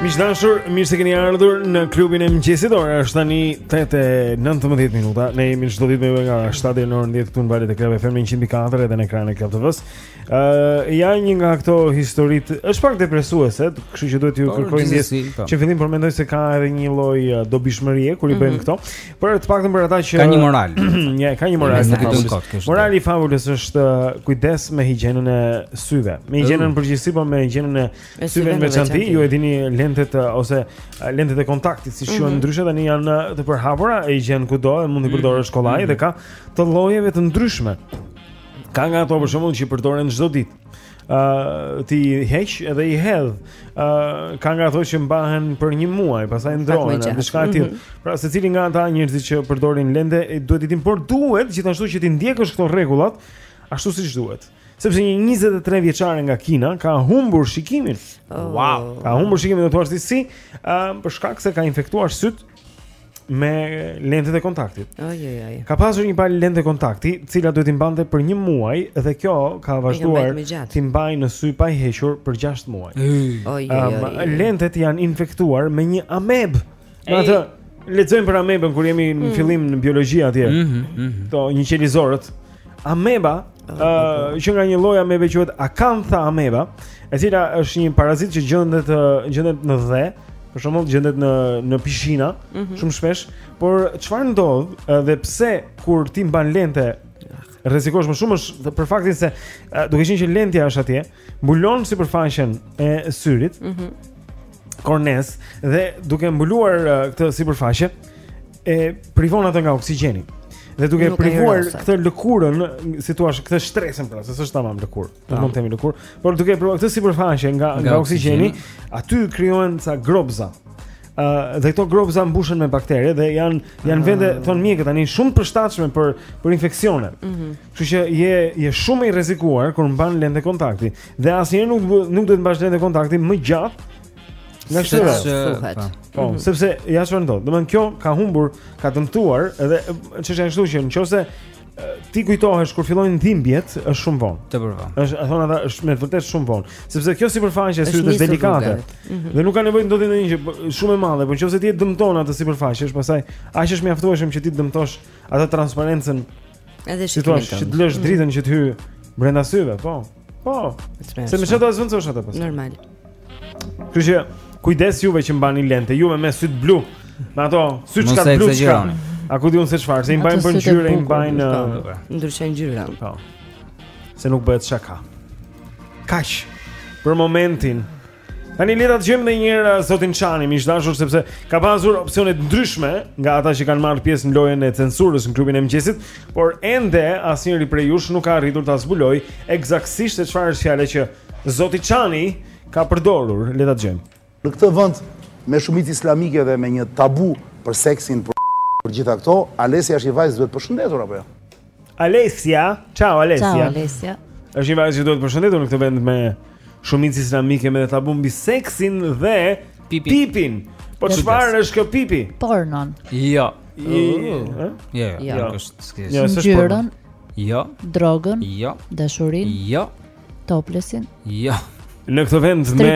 Miq të dashur, mirë se keni ardhur në klubin e mëngjesit. Ora është tani 8:19 minuta. Ne jemi çdo ditë me ju nga 7 deri në orën 10 këtu në valët e Club FM 104 edhe në ekranin e Club TV-s. Ë, uh, ja një nga këto historitë, është pak depresuese, kështu që duhet t'ju po, kërkoj ndjesë. Po. Që fillim po mendoj se ka edhe një lloj uh, dobishmërie kur i bëjmë mm -hmm. këto. Por të paktën për ata që ka një moral. Ja, ka një moral. Morali i fabulës është uh, kujdes me higjienën e syve. Me higjienën uh. përgjithësi, po me higjienën e Syve në veçanti, ju e dini lentet ose lentet e kontaktit siç quhen mm -hmm. ndryshe tani janë të përhapura e gjen kudo e mund të përdorësh mhm. kollaj mm -hmm. dhe ka të llojeve të ndryshme. Ka nga ato për shembull që përdoren çdo ditë. ë uh, ti i heq edhe i hedh. ë uh, ka nga ato që mbahen për një muaj, pastaj ndrohen në diçka të tillë. Mm -hmm. Pra secili nga ata njerëzit që përdorin lente duhet t'i dijë, por duhet gjithashtu që t'i ndjekësh këto rregullat ashtu siç duhet. Sepse një 23 vjeçare nga Kina ka humbur shikimin. Oh. Wow, ka humbur shikimin do të thuash ti si, uh, për shkak se ka infektuar sytë me lentet e kontaktit. Oj oj oj. Ka pasur një palë lente kontakti, të cilat duhet t'i mbante për një muaj dhe kjo ka vazhduar t'i mbajë në sy pa i hequr për 6 muaj. Oj oj oj. Um, lentet janë infektuar me një amebë. Në atë, lexojmë për amebën kur jemi në mm. fillim në biologji atje. Këto mhm, mm -hmm. këto njëqelizorët. Ameba, ë, uh, që nga një lloj amebe quhet Acanthamoeba, e cila është një parazit që gjendet gjendet në dhe, për shembull gjendet në në pishina, mm -hmm. shumë shpesh, por çfarë ndodh dhe pse kur ti mban lente rrezikosh më shumë është për faktin se duke qenë që lentja është atje, mbulon sipërfaqen e syrit. Mhm. Mm kornesë dhe duke mbuluar uh, këtë sipërfaqe e privon atë nga oksigjeni. Dhe duke privuar këtë lëkurën, si thua, këtë shtresën pra, se s'është tamam lëkurë. Nuk po. mund të themi lëkurë, por duke privuar këtë sipërfaqe nga nga, nga oksigjeni, oksigjeni, aty krijohen ca gropëza. Ë uh, dhe këto gropëza mbushen me baktere dhe janë janë ah. vende thonë mjekët tani shumë të përshtatshme për për infeksione. Mhm. Mm Kështu që je je shumë i rrezikuar kur mban lente kontakti dhe asnjëherë nuk nuk duhet të mbash lente kontakti më gjatë nga ç'duhet. Po, po mhm. sepse ja çfarë ndodh. Domethënë kjo ka humbur, ka dëmtuar edhe çështja është kjo që nëse ti kujtohesh kur fillojnë dhimbjet, është shumë vonë. Të përva. Është, e thonë ata, është me vërtet shumë vonë, sepse kjo sipërfaqe është shumë delikate. Mhm. Dhe nuk ka nevojë të ndodhi ndonjë gjë po, shumë e madhe, por nëse ti e dëmton atë sipërfaqe, është pastaj aq është e mjaftueshme që ti të dëmtosh atë transparencën Edhe si thua, që të lësh dritën që të hyjë brenda syve, po. Po. Se me çfarë do ta zëvendësosh atë pastaj? Normal. Kështu që kujdes juve që mbani lente, juve me sytë blu. Me ato sy çka blu çka. A ku di unë se çfarë? Se i mbajnë për ngjyrë, i mbajnë ndryshojnë ngjyrën. Po. Se nuk bëhet shaka. Kaq. Për momentin Tani le ta dëgjojmë edhe një herë uh, Zotin Çani, miq të dashur, sepse ka pasur opsione të ndryshme nga ata që kanë marrë pjesë në lojën e censurës në klubin e mëngjesit, por ende asnjëri prej jush nuk ka arritur ta zbulojë ekzaktësisht se çfarë është fjala që Zoti Çani ka përdorur. Le ta dëgjojmë. Në këtë vend me shumicë islamike dhe me një tabu për seksin për, për gjitha këto, Alesja është një vajzë që duhet përshëndetur apo jo? Alesia, ciao Alesia. Ciao Alesia. Është një vajzë që duhet përshëndetur në këtë vend me shumicë islamike me tabu mbi seksin dhe pipin. pipin. Po çfarë është kjo pipi? Pornon. Jo. Jo. Jo, jo, jo. Jo, s'është porno. Jo. Drogën? Jo. Dashurinë? Jo. Toplesin? Jo. Në këtë vend me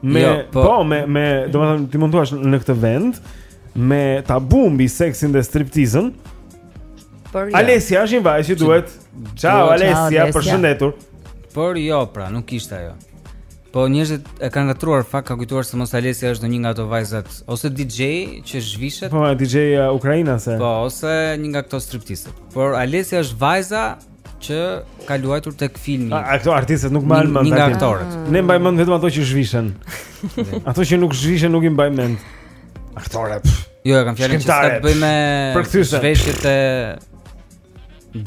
me jo, po. po me me domethënë ti mund të thuash në këtë vend me tabu mbi seksin dhe striptizën Por jo. Alesia është një vajzë që duhet. Ciao Alesia, përshëndetur. Por jo, pra, nuk ishte ajo. Po njerëzit e kanë ngatërruar në fakt kanë kujtuar se mos Alesia është ndonjë nga ato vajzat ose DJ që zhvishet. Po DJ uh, ukrainase. Po ose një nga këto striptistet. Por Alesia është vajza që ka luajtur tek filmi. A, a këto artistet nuk mbajnë mend. Një nga aktorët. Ah. Ne mbajmë mend vetëm ato që zhvishen. ato që nuk zhvishen nuk i mbajmë mend. Aktorët. Jo, e kam fjalën që s'ka të bëjë me zhveshjet e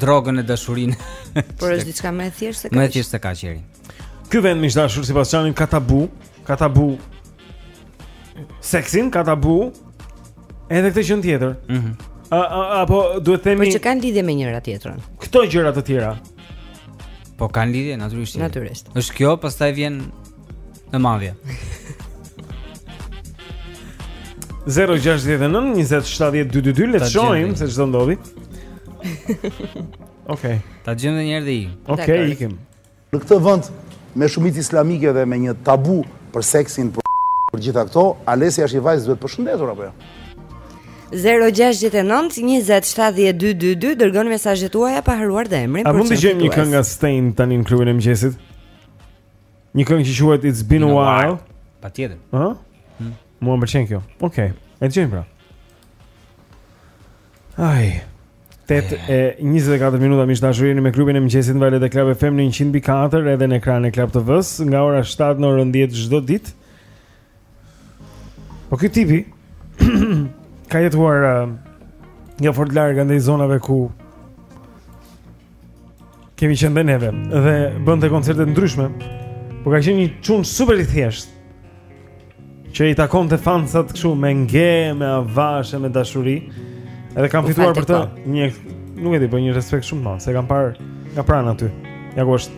drogën e dashurinë. Por është diçka më e thjeshtë se kaq. Më e thjeshtë se kaq Jeri. Ky vend miq të dashur sipas Çanit ka tabu, ka tabu. Seksin ka tabu. Edhe këtë gjë tjetër. Mhm. Mm a, a, apo duhet të themi Po se kanë lidhje me njëra tjetrën. Këto gjëra të tjera. Po kanë lidhje natyrisht. Natyrisht. Është kjo, pastaj vjen E madhe. 069 20 70 222 le të shohim se ç'do ndodhi. Okej. Ta gjejmë edhe një herë dhe i. Okej, ikim. Në këtë vend me shumicë islamike dhe me një tabu për seksin për për gjithë këto, Alesia si vajzë duhet përshëndetur apo jo? 0-6-9-27-12-2 Dërgoni mesazhet tuaja pa harruar dhe emrin A mund të gjejmë një këngë nga Staind tani në klubin e mëngjesit? Një këngë që quhet It's Been a While. Patjetër. Ëh? Huh? Hmm. Mua më pëlqen kjo. Okej. Okay. E dëgjojmë pra. Ai. 8 e 24 minuta miq të dashur jeni me klubin e mëngjesit në valët e Club FM në 104 edhe në ekranin e Club TV-së nga ora 7 në orën 10 çdo ditë. Po ky tipi Ka jetuar uh, jo fort larg andej zonave ku Kemi qenë dhe neve Dhe bënte koncerte të ndryshme Po ka qenë një çun super i thjeshtë Që i takonte fansat kështu Me nge, me avash, me dashuri Edhe kam fituar për të një, Nuk e di, po një respekt shumë të madh Se e kam parë nga pranë aty Ja ku është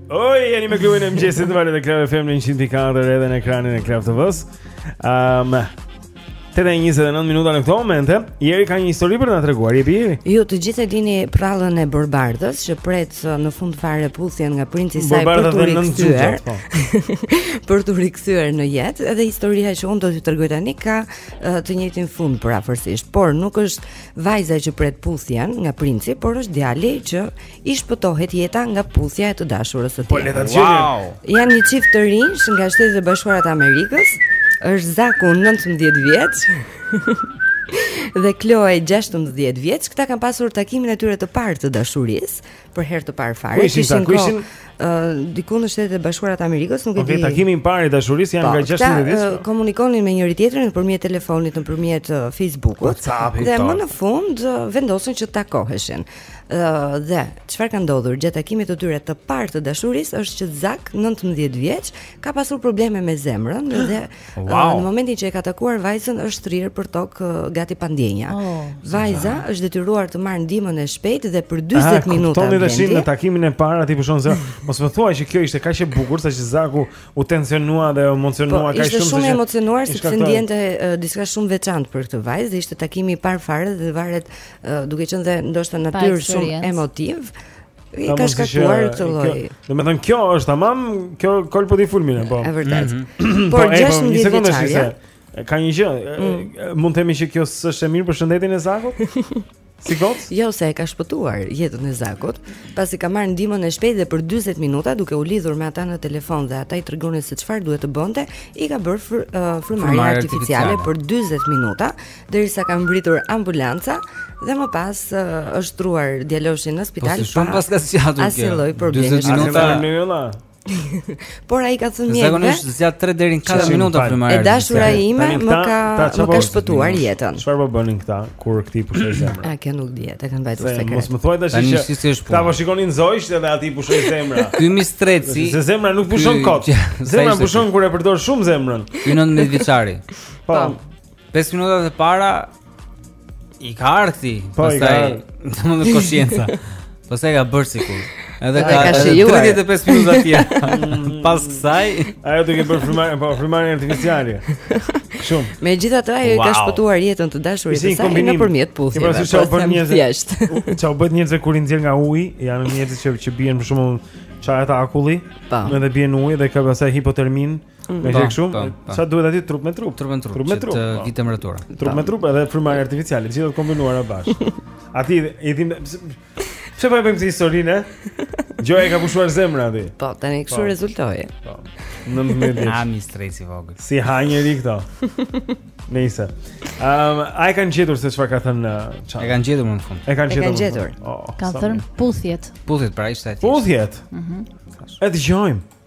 Oj, jeni me klubin e mëngjesit te valët e Club FM në 104 edhe në ekranin e Club TV-së um, 8.29 minuta në këto momente Jeri ka një histori për na treguar, jepi Jeri Jo, të gjithë e dini përrallën e Borëbardhës Që pret uh, në fund fare puthjen nga princi i saj për t'u rikthyer po. Për t'u rikthyer në jetë Edhe historia që unë do t'ju tregoj tani ka uh, të njëjtin fund përafërsisht Por nuk është vajza që pret puthjen nga princi Por është djali që i shpëtohet jeta nga puthja e të dashurës së tij. Po e ta gjeni. Wow. Janë një çift të rinjsh nga Shtetet e Bashkuara të Amerikës. Është Zaku 19 vjeç. dhe Chloe 16 vjeç, këta kanë pasur takimin e tyre të parë të dashurisë për herë të parë fare. Kishin kohë diku në Shtetet e Bashkuara të Amerikës, nuk e di. Okej, takimi i parë i dashurisë janë po, nga 16 vjeç. Po, komunikonin me njëri tjetrin nëpërmjet telefonit, nëpërmjet Facebookut dhe më në fund vendosën që të takoheshin. Uh, dhe çfarë ka ndodhur gjatë takimit të tyre të parë të dashurisë është që Zak 19 vjeç ka pasur probleme me zemrën dhe wow. uh, në momentin që e ka takuar vajzën është rrëzuar për tokë uh, gati pa ndjenja. Oh, Vajza oh. është detyruar të marrë ndihmën e shpejtë dhe për 40 Aha, minuta. Domethënë tash në takimin e parë atij i pushon zemra mos më thuaj që kjo ishte kaq e bukur sa që Zaku u tensionua dhe u emocionua po, kaq shumë. Ishte shumë i emocionuar sepse ndjente uh, diçka shumë të veçantë për këtë vajzë, ishte takimi i parë fare dhe varet duke qenë dhe ndoshta natyrë shumë emotiv i ka shkaktuar këtë lloj. Domethënë kjo është tamam, kjo colpo di fulmine, po. Është vërtet. Mm -hmm. Por 16 po, sekonda se ka një gjë, mm. mund të themi që kjo s'është e mirë për shëndetin e Zakut? Si kot? Jo, se i ka shpëtuar jetën e Zakut, pasi ka marrë ndihmën e shpejtë dhe për 40 minuta duke u lidhur me ata në telefon dhe ata i tregonin se çfarë duhet të bënte, i ka bërë fr, uh, frymarrje artificiale për 40 minuta. derisa ka mbërritur ambulanca dhe më pas është dërguar djaloshi në spital. Po shumë paska zgjatur kjo. Asnjë lloj problemi. 40 minuta në mënyrë Por ai u ka thënë mjekëve. Zakonisht zgjat 3 deri në 4 minuta frymëmarrja. E dashura ime më ka më ka shpëtuar jetën. Çfarë po bënin këta kur këtij i pushoi zemra? A kjo nuk dihet, e kanë mbajtur sekret. Mos më thuaj tash që këta po shikonin zogjtë dhe atij i pushoi zemra. Ky mistreci. Se zemra nuk pushon kot. Zemra pushon kur e përdor shumë zemrën. Ky 19 vjeçari. Po. po. 5 minutat e para i ka ardhti, po, pastaj i ka ardhur koshienca. Pastaj ka bërë sikur. Edhe ka, ka 35 minutat e tjera. Pas kësaj, ajo do të bëjë frymëmarrje, po frymëmarrje artificiale. Shumë. Megjithatë ajo i ka shpëtuar jetën të dashurit të saj nëpërmjet puthjes. Po siç ia bëjnë njerëzve? Ç'u bëjnë njerëzve kur i nxjerr nga uji, janë njerëz që që bien për shembull çahet akulli, po. edhe bien në ujë dhe kanë pastaj hipotermi. Mm. Nëse kështu, çfarë duhet aty trup me trup? Trup me trup. Trup me trup. Të po. vijë temperatura. Trup me trup edhe frymëmarrje artificiale, gjithë të kombinuara bashkë. Atij i themi Pse po e bëjmë këtë historinë? Gjoja ka pushuar zemra aty. Po, tani kështu po. rezultoi. Po. 19 vjeç. Ah mistrec i vogël. S'i ha njeri këto. Nëse. Ehm, a e kanë gjetur se çfarë ka thënë Çan. E kanë gjetur më në fund. E kanë gjetur. E kanë gjetur. Oh, kanë thënë puthjet. Puthjet pra ishte ajo. Puthjet. Mhm. E dëgjojmë.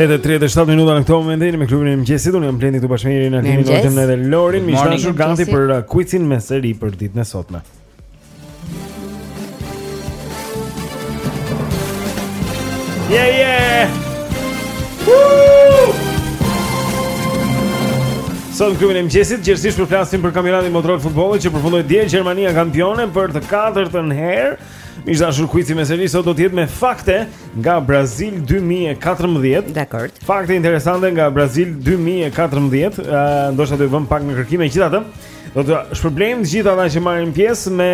Tetë e 37 minuta në këto momente jeni me klubin e mëngjesit. Unë jam Blendi këtu bashkë me Irin Artin, Lotin dhe Lorin. Miq të dashur gati për uh, quizin me seri për ditën e sotme. Yeah, yeah! Woo! Sot në klubin e mëngjesit gjerësisht po flasim për kampionatin botëror të futbollit që përfundoi dje Gjermania kampione për të katërtën herë. Miq të dashur kuici me seri sot do të jetë me fakte nga Brazil 2014. Dakor. Fakte interesante nga Brazil 2014, uh, ndoshta do t'ju vëmë pak në kërkim e gjithatë. Do të shpërblejmë të gjithë ata që marrin pjesë me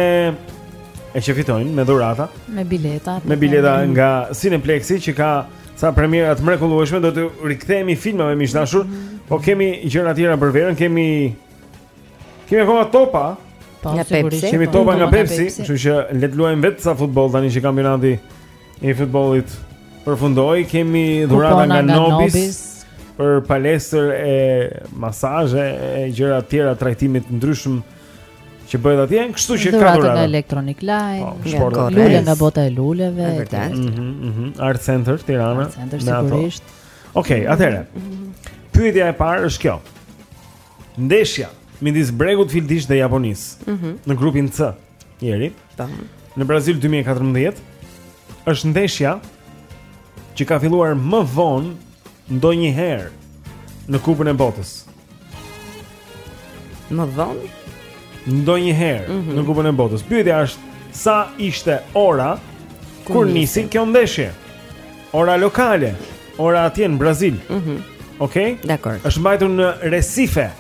e që fitojnë me dhurata, me bileta, me bileta nga Cineplexx-i që ka Ca premiera të mrekullueshme do t'u rikthehemi filmave miq të dashur, po kemi gjëra të tjera për verën, kemi kemi akoma topa. Po, nga Pepsi. Kemi topa nga Pepsi, kështu që le të luajmë vetë ca futboll tani që kampionati i futbollit përfundoi. Kemi dhurata nga, nga Nobis, Nobis për palestër e masazhe e gjëra të tjera trajtime të ndryshme Që bëhet atje, kështu që ka dhurata. Dhurata nga Electronic Line, po, nga Kores. Lule nga bota e luleve. E vërtetë. Mm -hmm, mm -hmm. Art Center, Tirana. Art Center, sigurisht. Okej, okay, atëherë. Pyetja e parë është kjo. Ndeshja, midis Bregut të Fildishtë dhe Japonisë, mm -hmm. në grupin C, Jeri, në Brazil 2014, është ndeshja që ka filluar më vonë ndonjëherë në Kupën e Botës. Më vonë? Ndonjëherë mm -hmm. në Kupën e Botës. Pyetja është sa ishte ora kur, kur nisi kjo ndeshje? Ora lokale, ora atje në Brazil. Mhm. Mm Okej. Okay? Dakor. Është mbajtur në Recife.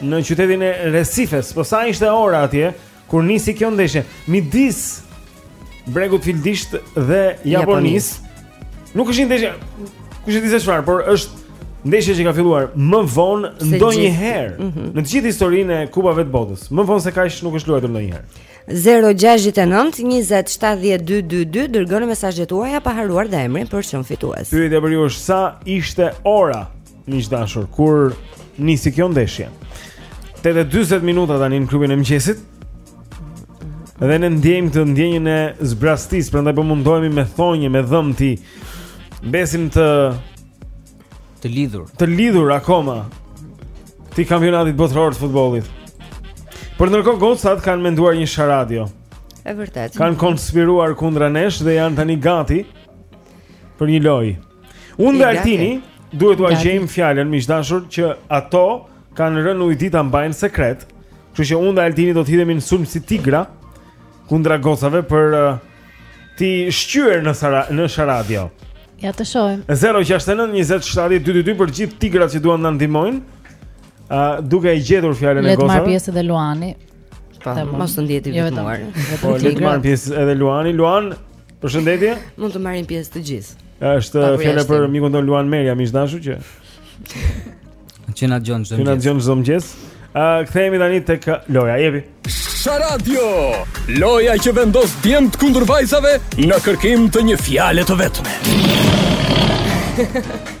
Në qytetin e Recifes, po sa ishte ora atje? kur nisi kjo ndeshje midis Bregut të Fildishtë dhe Japonisë. Nuk është një ndeshje kush e di se çfarë, por është ndeshja që ka filluar më vonë ndonjëherë mm -hmm. në të gjithë historinë e Kupave të Botës. Më vonë se kaq nuk është luajtur ndonjëherë. 069 2070222 dërgoni mesazhet tuaja pa harruar dhe emrin për çmimin fitues. Pyetja për ju është sa ishte ora Miq të dashur, kur nisi kjo ndeshje? 8:40 minuta tani në klubin e mëngjesit. Dhe ne ndjejmë këtë ndjenjën e zbrazëtisë, prandaj po mundohemi me thonj e me dhëmbë t'i mbesim të të lidhur. Të lidhur akoma te kampionati botëror të futbollit. Por ndërkohë gocat kanë menduar një sharadio. E vërtetë. Kanë konspiruar kundra nesh dhe janë tani gati për një lojë. Unë dhe Altini duhet t'ua gjejmë fjalën miq të dashur që ato kanë rënë ujdi ta mbajnë sekret. Kështu që unë dhe Altini do të hidhemi në sulm si tigra kundra gocave për uh, t'i shqyer në sara, në Sharadio. Ja të shohim. 069 20 70 222 për gjithë tigrat që duan të na ndihmojnë. Ë uh, duke e gjetur fjalën e gocave. Le të marrë pjesë edhe Luani. Po, mos të ndihet jo, vetëm. Po, le të marrë pjesë edhe Luani. Luan, Përshëndetje. Mund të marrin pjesë të gjithë. Është fjala për mikun tonë Luan Meria, miq dashur që. Që na dëgjon çdo mëngjes. Që na dëgjon çdo mëngjes. Ë kthehemi tani tek loja, jepi. Sharadio. Loja që vendos djemtë kundër vajzave në kërkim të një fjale të vetme.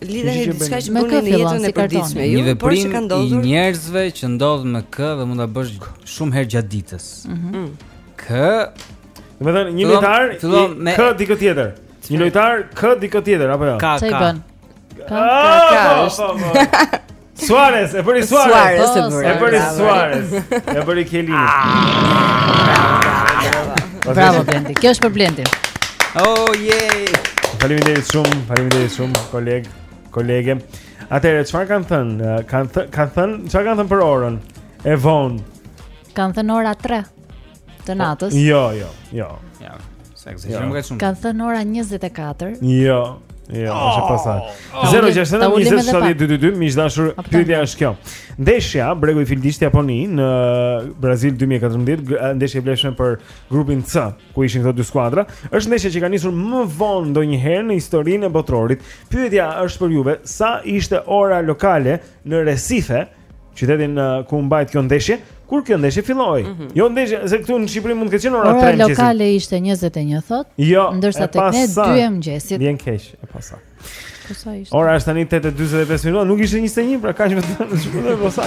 lidhet me diçka që bën në jetën e përditshme, jo një veprim që ka ndodhur. Një veprim i njerëzve që ndodh me kë dhe mund ta bësh shumë herë gjatë ditës. Mhm. Mm. Kë? Domethënë një lojtar, kë dikë tjetër. Një lojtar kë dikë tjetër apo jo? Ka ka. Ka ka. Suarez, e bëri Suarez. Suarez e bëri. E bëri Suarez. E bëri Kielinit. Bravo Blendi. Kjo është për Blendin. Oh yeah. Faleminderit shumë, faleminderit shumë koleg, kolege. Atëherë çfarë kanë thënë? Kan kanë thënë çfarë kanë thënë për orën? E vonë. Kanë thënë ora 3. Të natës? Jo, jo, jo. Ja, sa ekzagjerim ka shumë. Kanë thënë ora 24. Jo. Jo, oh, është pasaktë. 069207222, miq dashur, pyetja është kjo. Ndeshja Bregu i Fildishtë Japoni në Brazil 2014, ndeshje e vlefshme për grupin C, ku ishin këto dy skuadra, është ndeshja që ka nisur më vonë ndonjëherë në historinë e botërorit. Pyetja është për juve, sa ishte ora lokale në Recife qytetin ku u mbajt kjo ndeshje, kur kjo ndeshje filloi. Mm -hmm. Jo ndeshje, se këtu në Shqipëri mund të ketë qenë ora 3 e mëngjesit. Ora lokale ishte 21 thotë, jo, ndërsa tek ne 2 e mëngjesit. Vjen keq, e pasaktë. Po sa ishte? Ora është tani 8:45 minuta, nuk ishte 21, pra kaq më tani, çfarë po sa?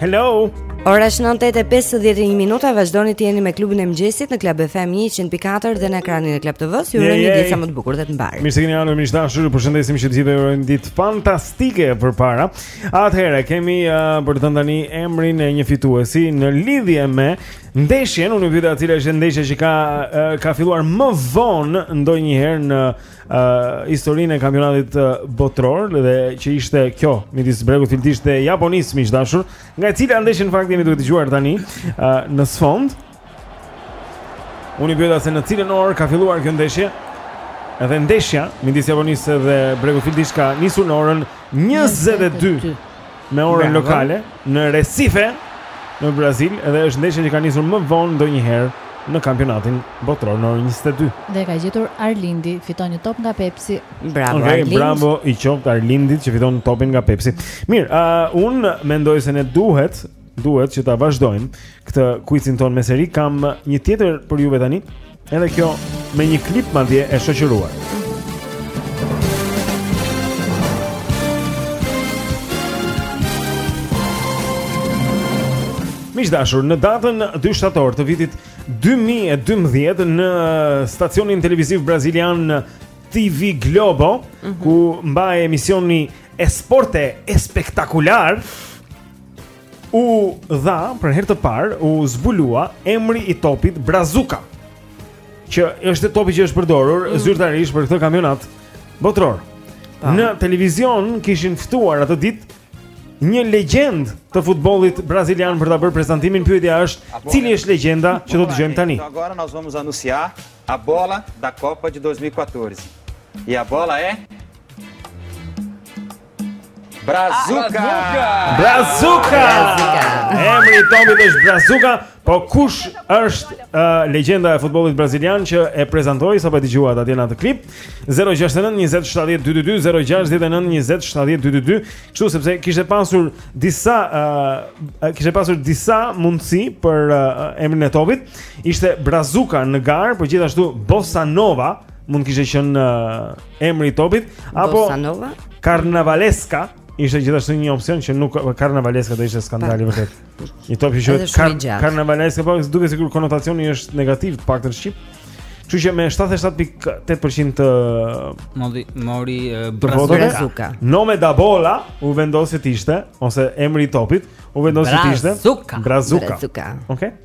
Hello. Ora është 9:51 minuta, vazhdoni të jeni me klubin e mëngjesit në Club FM 104 dhe në ekranin e Club TV-së. Ju uroj një ditë sa më të bukur dhe të mbarë. Mirë se keni ardhur, miq dashur. Ju përshëndesim që të gjithëve, ju uroj një ditë fantastike përpara. Atëherë kemi uh, për të dhënë tani emrin e një fituesi në lidhje me ndeshjen, unë pyeta cila është ndeshja që ka uh, ka filluar më vonë ndonjëherë në uh, historinë e kampionatit uh, botëror dhe që ishte kjo midis Bregut të Fildishtë dhe Japonisë miq dashur, nga e cila ndeshje në fakt jemi duke dëgjuar tani uh, në sfond. Unë pyeta se në cilën orë ka filluar kjo ndeshje? Edhe ndeshja midis Japonisë dhe Bregut të Fildishtë ka nisur në orën 22. 22. me orën lokale në Recife në Brazil dhe është ndeshja që ka nisur më vonë ndonjëherë në kampionatin botëror në orën 22. Dhe e ka gjetur Arlindi, fiton një top nga Pepsi. Bravo okay, Arlind. Bravo i qoftë Arlindit që fiton topin nga Pepsi. Mirë, uh, unë mendoj se ne duhet duhet që ta vazhdojmë këtë kuicin tonë me seri. Kam një tjetër për juve tani. Edhe kjo me një klip madje e shoqëruar. Miq të dashur, në datën 2 shtator të vitit 2012 në stacionin televiziv brazilian TV Globo, mm -hmm. ku mbahej emisioni Esporte Espectacular, U dha për herë të parë u zbulua emri i topit Brazuka. Që është topi që është përdorur mm. zyrtarisht për këtë kampionat botëror. Në televizion kishin ftuar atë ditë një legjendë të futbollit brazilian për ta bërë prezantimin. Pyetja është, cili është legjenda që do të dëgjojmë tani? Agora nós vamos anunciar a bola da Copa de 2014. E a bola é Brazuka! Brazuka! Emri i topit është Brazuka, po kush është uh, legjenda e futbollit brazilian që e prezantoi sapo e dëgjuat atje në atë klip? 069 20 70 222 069 20 70 222. Kështu sepse kishte pasur disa uh, kishte pasur disa mundësi për uh, emrin e topit. Ishte Brazuka në garë, por gjithashtu Bossa Nova mund kishte qenë uh, emri i topit apo Bosanova Karnavaleska ishte gjithashtu një opsion që nuk Karnavaleska do ishte skandal i vërtetë. Një top që quhet kar, Karnavaleska po duket sikur konotacioni është negativ të paktën shqip. Kështu që me 77.8% e mori mori Brazuka. Nome da Bola u vendosi të ishte ose emri i topit u vendosi të ishte Brazuka. Brazuka. Okej. Okay?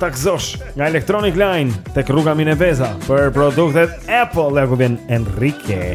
Ta gëzosh nga Electronic Line Tek rruga Mine Peza Për produktet Apple Ja ku vjen Enrique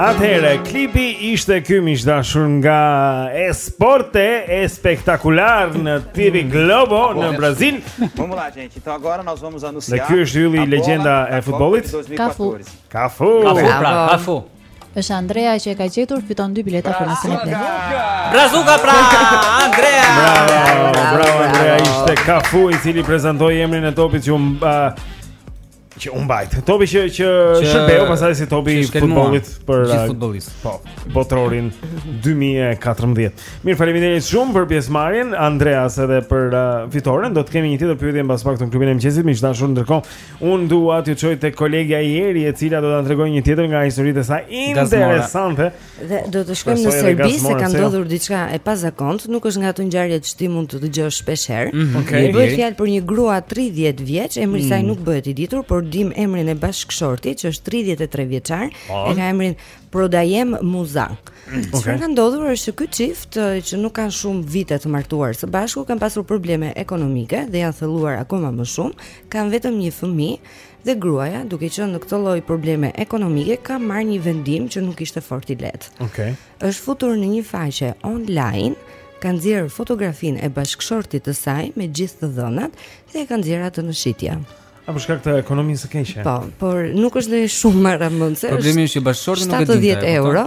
Atëhere, klipi ishte ky miq të dashur nga Esporte Espectacular në TV Globo në Brazil. Então agora nós vamos anunciar. Dhe ky është ylli legjenda e futbollit. Kafu. Kafu. Kafu, pra, Kafu. Është Andrea që e ka gjetur, fiton dy bileta për nesër. Brazuka pra, Andrea. Bravo, bravo Andrea, ishte Kafu i cili prezantoi emrin e topit që u që u mbajt. Topi që që shërbeu pastaj si topi i futbollit për uh, futbollist. Po, botërorin 2014. Mirë, faleminderit shumë për pjesëmarrjen, Andreas edhe për uh, fitoren. Do të kemi një tjetër pyetje mbas pak në Klubin e Mëngjesit, miq të dashur ndërkohë. Unë dua t'ju çoj te kolegja Jeri, e cila do t'na tregojë një tjetër nga historitë e saj interesante. Gazmora. Dhe do të shkojmë në Serbi se ka ndodhur diçka e pazakontë, nuk është nga ato ngjarje që ti mund ta dëgjosh shpesh herë. Mm -hmm. okay. Bëhet fjalë për një grua 30 vjeç, emri i saj mm. nuk bëhet i ditur, por dimë emrin e bashkëshortit që është 33 vjeçar, e ka emrin Prodajem Muza. Mm. Çfarë okay. ka ndodhur është se ky çift që nuk kanë shumë vite të martuar së bashku kanë pasur probleme ekonomike dhe janë thelluar akoma më shumë, kanë vetëm një fëmijë dhe gruaja duke qenë në këto lloj probleme ekonomike ka marrë një vendim që nuk ishte fort i lehtë. Okej. Okay. Është futur në një faqe online, ka nxjerrë fotografinë e bashkëshortit të saj me gjithë të dhënat dhe e ka nxjerrë atë në shitje. A për shkak të ekonomisë së keqe. Po, por nuk është ndonjë shumë marramëse. Problemi është që bashkëshorti nuk e dinte. 70 euro.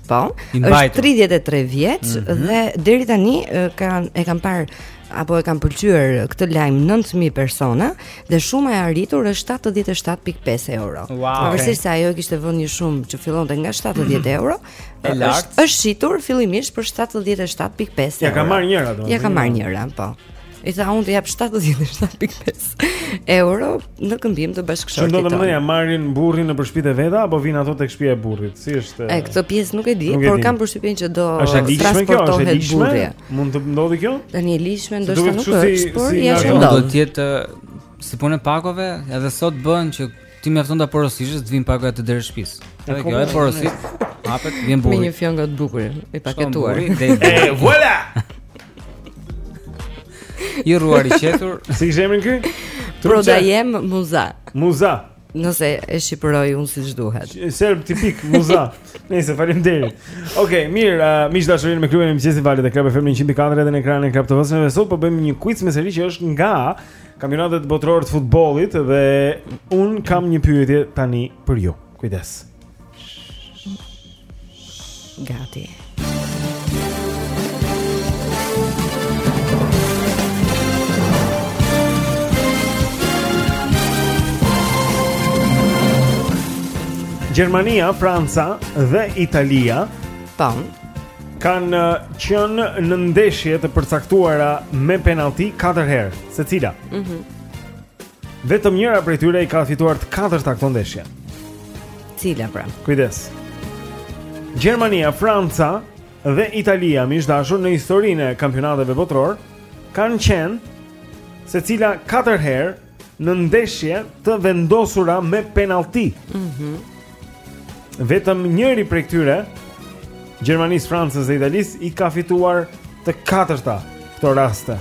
Po, është 33 vjeç mm -hmm. dhe deri tani kanë e kanë parë apo e kanë pëlqyer këtë lajm 9000 persona dhe shuma e arritur është 77.5 euro. Pavarësisht wow. se ajo kishte vënë një shumë që fillonte nga 70 euro, e lartë është shitur fillimisht për 77.5 euro. Ia ka marrë njëra domethënë. Ia ka marrë njëra, po. I tha unë të jap 77.5 euro në këmbim të bashkëshortit. Domethënë e marrin burrin nëpër shpitë e veta apo vijnë ato tek shtëpia e burrit? Si është? E këtë pjesë nuk e di, por kam përshtypjen që do të transportohet burri. Mund të ndodhë kjo? Tani e ligjshme ndoshta nuk është, por ja që ndodh. Do të jetë si punë e pakove, edhe sot bën që Ti mjafton ta porosisësh, të vijnë pakot te dera e shtëpisë. Edhe kjo e porosit. Hapet, vjen burri. Me një fjongo të bukur, i paketuar. E voilà. I rruar i qethur. Si e kish emrin ky? Prodajem Muza. Muza. Nëse e shqiptoj unë siç duhet Serb tipik, muza Nëse, faleminderit Okej, okay, mirë, uh, miq të dashur jemi me Klubin e Mëngjesit valët e Club FM në 104 edhe në ekranin e Club TV-së Dhe sot po bëjmë një quiz me seri që është nga Kampionatet botërore të futbollit dhe unë kam një pyetje tani për ju. Kujdes. Gati. Gjermania, Franca dhe Italia. Kan. kanë uh, qenë në ndeshje të përcaktuara me penalti 4 herë, secila. Mhm. Mm Vetëm njëra prej tyre i ka fituar të katërta këto ndeshje. Cila pra? Kujdes. Gjermania, Franca dhe Italia, miq të dashur, në historinë e kampionateve botërore kanë qenë secila 4 herë në ndeshje të vendosura me penalti. Mhm. Mm Vetëm njëri prej këtyre, Gjermanisë, Francës dhe Italisë i ka fituar të katërta këto raste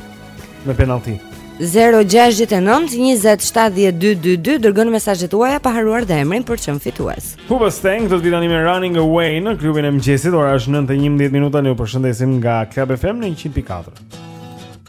me penalti. 0-6-9-20-70-222 Dërgoni mesazhet tuaja pa harruar dhe emrin për çmim fitues Hoobastank do të vijë tani me Running Away në klubin e mëngjesit Ora është 9-11 minuta ne ju përshëndesim nga Klab FM në 100.4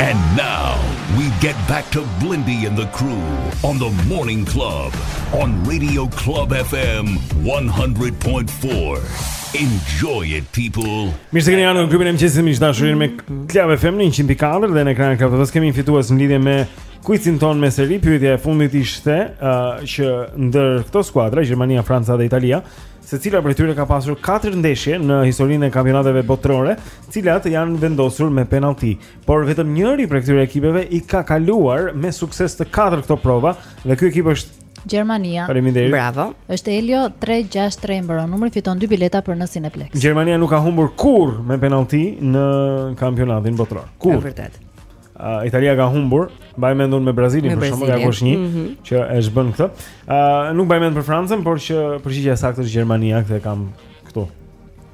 And now we get back to Blendi and the crew on the Morning Club on Radio Club FM 100.4. Enjoy it people. Mirë se keni ardhur në klubin e mëngjesit miq të dashur me Club FM 104 dhe në ekranin e Club TV-s kemi një fitues në lidhje me kuicin tonë me seri, pyetja e fundit ishte uh, që ndër këto skuadra, Gjermania, Franca dhe Italia, Secila prej tyre ka pasur 4 ndeshje në historinë e kampionateve botërore, të cilat janë vendosur me penallti, por vetëm njëri prej këtyre ekipeve i ka kaluar me sukses të katërta këto prova dhe ky ekip është Gjermania. Faleminderit. Bravo. Është Elio 363 mbaron numri fiton dy bileta për në Cineplex. Gjermania nuk ka humbur kurrë me penallti në kampionatin botëror. Kurrë. Është e vërtetë. Uh, Italia ka humbur, mbaj mend unë me Brazilin për shkak të kush një mm -hmm. që e zhbën këtë. Ë uh, nuk mbaj mend për Francën, por që përgjigja e saktë është Gjermania, këtë kam këtu.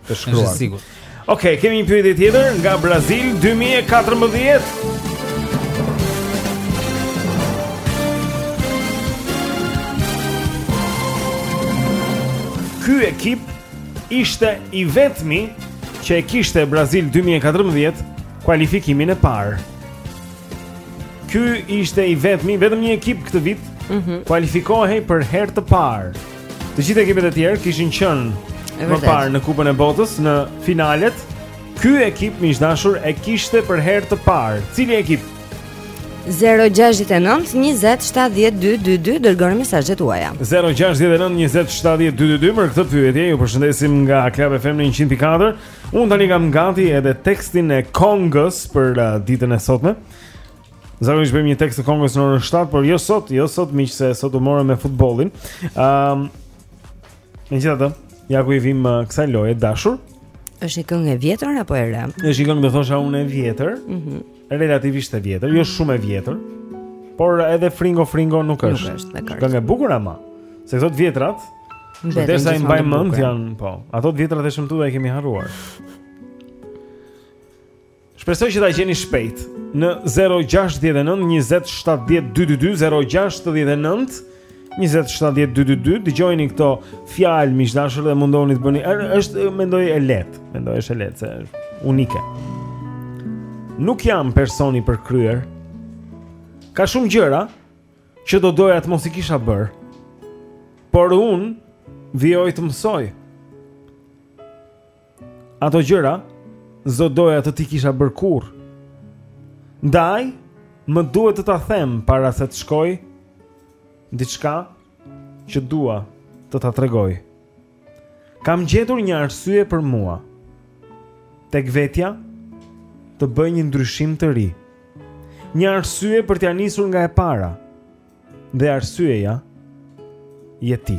Të shkruar. Është e sigurt. Okej, okay, kemi një pyetje tjetër nga Brazil 2014. Ky ekip ishte i vetmi që e kishte Brazil 2014 kualifikimin e parë. Ky ishte i vetmi, vetëm një ekip këtë vit mm -hmm. kualifikohej për herë të parë. Të gjitha ekipet e tjerë kishin qenë më parë në Kupën e Botës në finalet. Ky ekip miq të dashur e kishte për herë të parë. Cili ekip? 0-6-9-20-70-222 Dërgoni mesazhet tuaja 0-6-9-20-70-222 Me këtë pyetje ju përshëndesim nga Klab FM në 100.4 Unë tani kam gati edhe tekstin e këngës për uh, ditën e sotme. Zakonisht bëjmë një tekst të këngës në orën 7, por jo sot, jo sot miq se sot u morëm me futbollin. Ëm um, Megjithatë, ja ku i vim uh, kësaj loje të dashur. Është një këngë e vjetër apo e re? Është një këngë do thosha unë e vjetër. Mhm. Mm relativisht e vjetër, jo shumë e vjetër, por edhe Fringo Fringo nuk është. Nuk është, dakord. Këngë e bukur ama. Se këto të vjetrat, derisa i mbajmë mend janë, po, ato të vjetrat e shëmtuara i kemi harruar. Shpresoj që ta gjeni shpejt në 069 20 70 222 069 2070222 dëgjojeni këto fjalë miq të dashur dhe mundohuni të bëni është mendoj e lehtë, mendoj është e lehtë se është unike. Nuk jam person i përkryer. Ka shumë gjëra që do doja të mos i kisha bërë. Por unë vijoj të mësoj. Ato gjëra s'do doja të t'i kisha bërë kurrë. Ndaj, më duhet të ta them para se të shkoj diçka që dua të ta tregoj. Kam gjetur një arsye për mua. Tek vetja të bëj një ndryshim të ri. Një arsye për t'ia nisur nga e para. Dhe arsyeja je ti.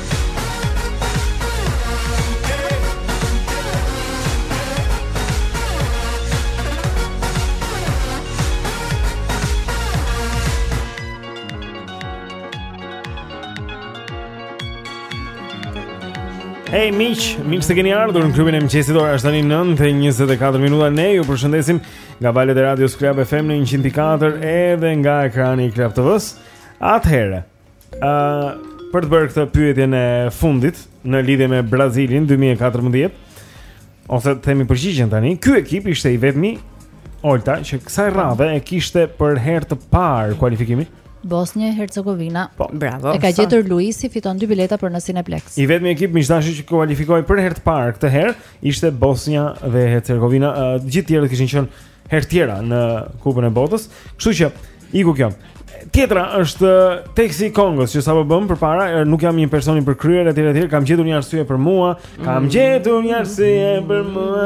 Hey miq, mirë se keni ardhur në klubin e mëngjesit ora është tani 9:24 minuta ne ju përshëndesim nga valët e radios Club FM në 104 edhe nga ekrani i Club TV-s. Atëherë, Ë uh, për të bërë këtë pyetjen e fundit në lidhje me Brazilin 2014 ose të themi përgjigjen tani, ky ekip ishte i vetmi Olta që kësaj radhe e kishte për herë të parë kualifikimin. Bosnia e Hercegovina. Po, bravo. E ka gjetur Luisi, fiton dy bileta për në Cineplex. I vetmi ekip miq të dashur që u kualifikua për herë të parë këtë herë ishte Bosnia dhe Hercegovina. Të gjithë tjerët kishin qenë herë tjera në Kupën e Botës. Kështu që iku kjo. Tjetra është teksti i këngës që sapo bëmë përpara, er, nuk jam një person i përkryer etj etj, kam gjetur një arsye për mua, kam gjetur një arsye për mua.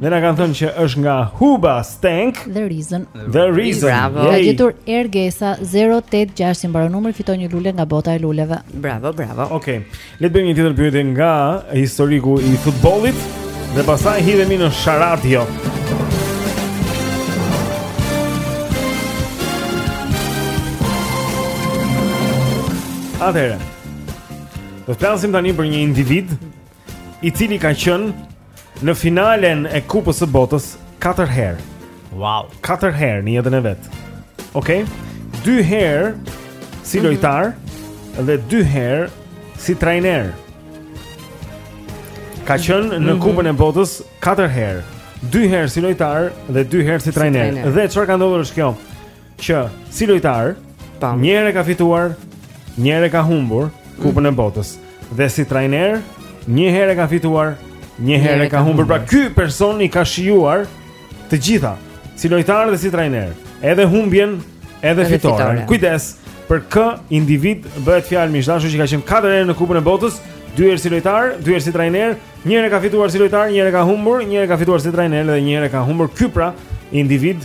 Dhe na kanë thënë që është nga Hoobastank. The Reason. The Reason. Bravo. Ka gjetur Ergesa 086 i mbaron numri fiton një lule nga bota e luleve. Bravo, bravo. Okej. Le të bëjmë një tjetër pyetje nga historiku i futbollit dhe pastaj hidhemi në Sharadio. Atëherë. Do të flasim tani për një individ i cili ka qenë Në finalen e Kupës së Botës 4 herë. Wow, 4 herë në jetën e vet. Okej. 2 herë si lojtar dhe 2 herë si trajner. Ka qenë në Kupën e Botës 4 herë. 2 herë si lojtar dhe 2 herë si trajner. Dhe çfarë ka ndodhur është kjo? që si lojtar, tam, një herë ka fituar, një herë ka humbur Kupën e Botës dhe si trajner, një herë ka fituar, një herë ka humbur. Pra ky person i ka shijuar të gjitha, si lojtar dhe si trajner, edhe humbjen, edhe fitoren. Kujdes, për kë individ bëhet fjalë miq të dashur që ka qenë katër herë në Kupën e Botës, dy herë si lojtar, dy herë si trajner, një herë ka fituar si lojtar, një herë ka humbur, një herë ka fituar si trajner dhe një herë ka humbur ky pra individ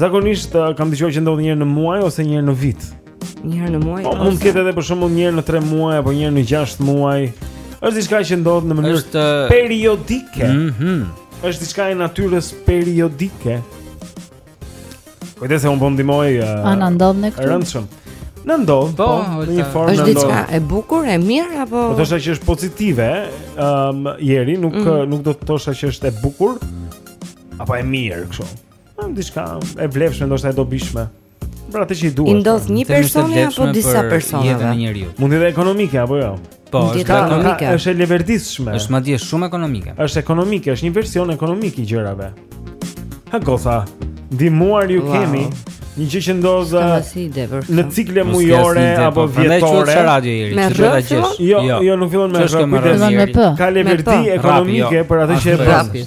Zakonisht uh, kam dëgjuar që ndodh një herë në muaj ose një herë në vit. Një herë në muaj. Po mund të ketë edhe për shembull një herë në 3 muaj apo një herë në 6 muaj. Është diçka që ndodh në mënyrë është... Uh, periodike. Mhm. Mm është diçka e natyrës periodike. Kujdes se unë po ndihmoj. Uh, A na ndodh ne këtu? Rëndshëm. Na ndodh, po, po në një formë është diçka e bukur, e mirë apo? Po thosha që është pozitive, ëm ehm, um, Jeri nuk mm. nuk do të thosha që është e bukur apo e mirë kështu. Në diçka e vlefshme, ndoshta e dobishme për atë që i duhet. I ndodh një personi apo disa persona? Jetën e njeriu. Mund të jetë ekonomike apo jo? Po, është ekonomike. Është e leverditshme. Është madje shumë ekonomike. Është ekonomike, është një version ekonomik i gjërave. Ha goxha. Ndihmuar ju wow. kemi një gjë që ndodh në cikle mujore apo po. vjetore. Me çfarë gjesh? Jo, jo, jo, nuk fillon me rrëpë. Ka leverdi jo. ekonomike për atë që e bën.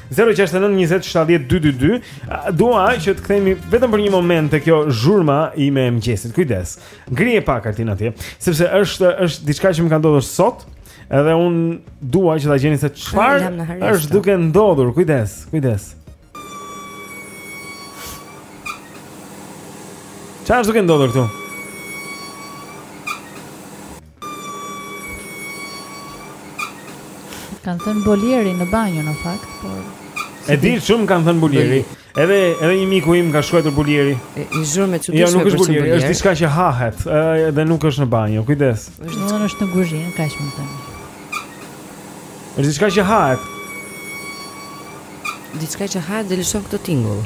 069 20 70 222 Dua që të kthehemi vetëm për një moment te kjo zhurma ime e mëngjesit Kujdes, ngrije pak Artin atje Sepse është, është diçka që më ka ndodhur sot Edhe unë dua që ta gjeni se çfarë është duke ndodhur Kujdes, kujdes Ça është duke ndodhur këtu? Kanë thënë bolieri në banjo në fakt, por E di shumë kanë thënë bolieri. Edhe edhe një miku im ka shkuar te bolieri. Një zhurmë e çuditshme. Jo, nuk është bolieri, është diçka që hahet, edhe nuk është në banjo. Kujdes. Është në është në kuzhinë, kaq me thënë. Është diçka që hahet. Diçka që hahet dhe lëshon këtë tingull.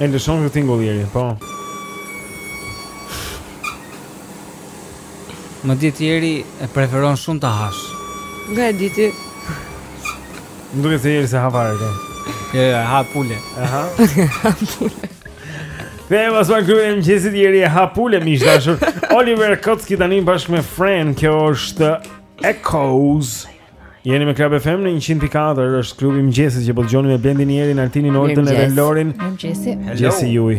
E lëshon këtë tingull Jeri, po. Me ditë Jeri e preferon shumë ta hash. Nga e di ti? Më duket se Jeri s'e ha fare këtë. Jo, jo, ha pule. Aha. Ha pule. Ne në fakt në Klubin e Mëngjesit Jeri e ha pule miq të dashur Oliver Koletzki tani bashkë me Fran Kjo është Echoes Jeni me Club FM në 104 është Klubi i Mëngjesit që po dëgjoni me Blendin, Jerin, Artinin, Oretën edhe Lorin Mëngjesi Mëngjesi juaj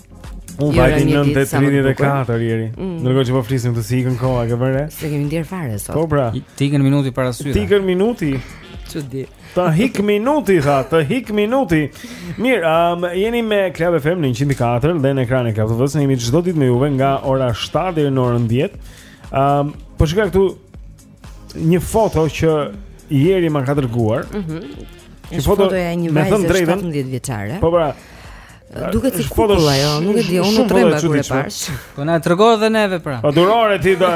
U vajti nëntë e tridhjetë e katër Ieri mm. Ndërkohë që po flisnim këtu si ikën koha, ke parë? S'e kemi ndjerë fare, sot Po pra Të ikën minuti para syve Të ikën minuti Çudi Të hik minuti, tha, të hik minuti Mirë, um, jeni me Klab FM në 104 Dhe në ekranin e Klab TV-së Ne jemi çdo ditë me juve nga ora 7 deri në orën 10 um, Po shikoj këtu një foto që Ieri më ka dërguar. Mhm. Mm një foto e një vajze 17 vjeçare. Po pra. Duket si kukull ajo, nuk e di, unë u tremba kur e pashë. Po na trego edhe neve pra. Po duro ore ti do.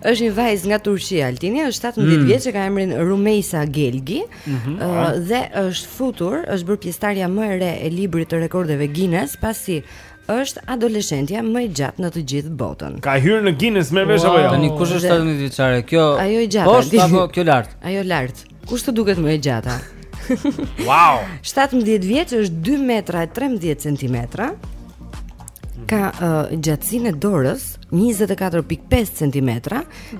Është një vajzë nga Turqia, Altin, është 17 mm. vjeç, e ka emrin Rumeisa Gelgi, mm -hmm. uh, dhe është futur, është bërë pjesëtarja më e re e librit të rekordeve Guinness, pasi Është adoleshentja më e gjatë në të gjithë botën. Ka hyrë në Guinness me vesh apo jo? Tani kush është 17 vjeçare? Kjo Ajo e gjatë. Poshtë apo kjo lart? Ajo lart. Kush të duket më e gjata? Wow. 17 vjeç është 2 metra e 13 centimetra ka uh, gjatësinë e dorës 24.5 cm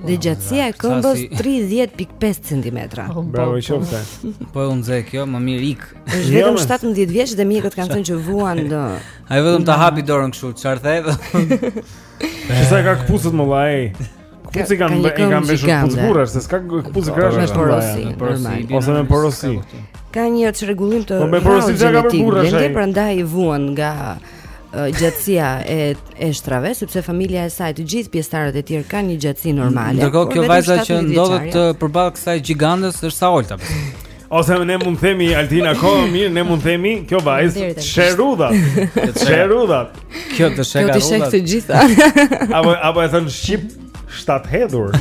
dhe gjatësia e këmbës 30.5 cm. Bravo qoftë. Po u nxe kjo, më mirë ik. Është jo, vetëm 17 vjeç dhe mjekët kanë thënë që vuan do. Ai vetëm ta hapi dorën kështu, çfarë the? Sa ka këpucët mo vlla? Këpucët kanë i kanë veshur këpucë burrash, se s'ka këpucë grash me porosi, normal. Ose me porosi. Ka një çrregullim të Po me porosi që ka për burrash. Dhe prandaj vuan nga gjatësia e eshtrave sepse familja e saj të gjithë pjesëtarët e tjerë kanë një gjatësi normale. Ndërkohë kjo vajza që ndodhet përballë kësaj gjigantes është sa Olta. Ose ne mund të themi Altin akoma më mirë, ne mund të themi kjo vajzë Sherudha. Sherudha. Kjo të sheh Kjo të sheh të gjitha. Apo apo e thonë shqip shtathedhur.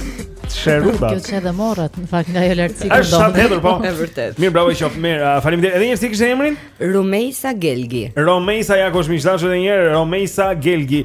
Sherudha. Kjo sheh dhe morrat, në fakt nga ajo lartësi këndon. Është shtathedhur po. Është vërtet. Mirë, bravo i qoftë. Mirë, ah, faleminderit. Edhe një herë si e kishte emrin? Rumeisa Gelgi. Rumeisa ja kush miqtash edhe një herë, Rumeisa Gelgi.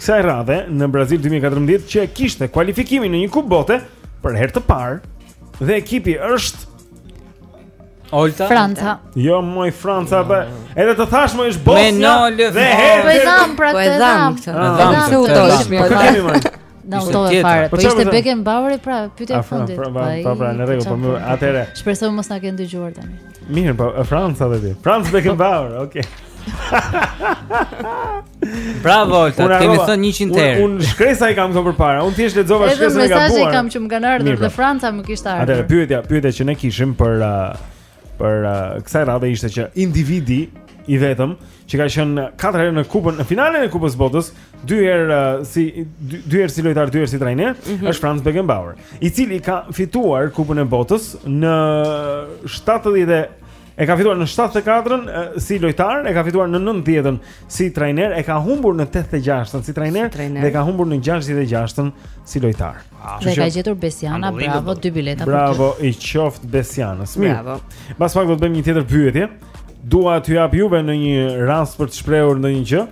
Kësaj radhe në Brazil 2014 që e kishte kualifikimin në një Kupë Bote për herë të parë dhe ekipi është Olta Franca. Jo, moj Franca, po. Edhe të thashë moj është Bosnia. Dhe herë. Po e dhamë pra këtë. Po e dhamë këtë. E dhamë këtë. Po e dhamë këtë. Na hutove fare. Po, po ishte Beckenbauer pra, pyetja e fundit. Po, po, po, pra, në rregull, po mo atëherë. Shpresoj mos na kenë dëgjuar tani. Mirë, po Franca dhe ti. Franz Beckenbauer, okay. Bravo, Olta, ta kemi thënë 100 herë. Unë un shkresat i kam këtu përpara. Unë thjesht lexova shkresën e gabuar. Edhe mesazhet i kam që më kanë ardhur dhe Franca, më kishte ardhur. Atëherë pyetja, pyetja që ne kishim për uh, për uh, kësaj radhe ishte që individi i vetëm që ka qenë katër herë në kupën në finalen e Kupës Botës, dy herë uh, si dy, dy herë si lojtar, dy herë si trajner, mm -hmm. është Franz Beckenbauer, i cili ka fituar Kupën e Botës në 70 E ka fituar në 74-ën si lojtar, e ka fituar në 90-ën si trajner, e ka humbur në 86-ën si trajner, si trajner dhe e ka humbur në 66-ën si lojtar. Ah, dhe e ka gjetur Besiana, bravo, dy bileta për ty. Bravo, i qoftë Besianës. Mirë. Bravo. Pas pak do të bëjmë një tjetër pyetje. Dua t'ju jap juve në një rast për të shprehur ndonjë gjë.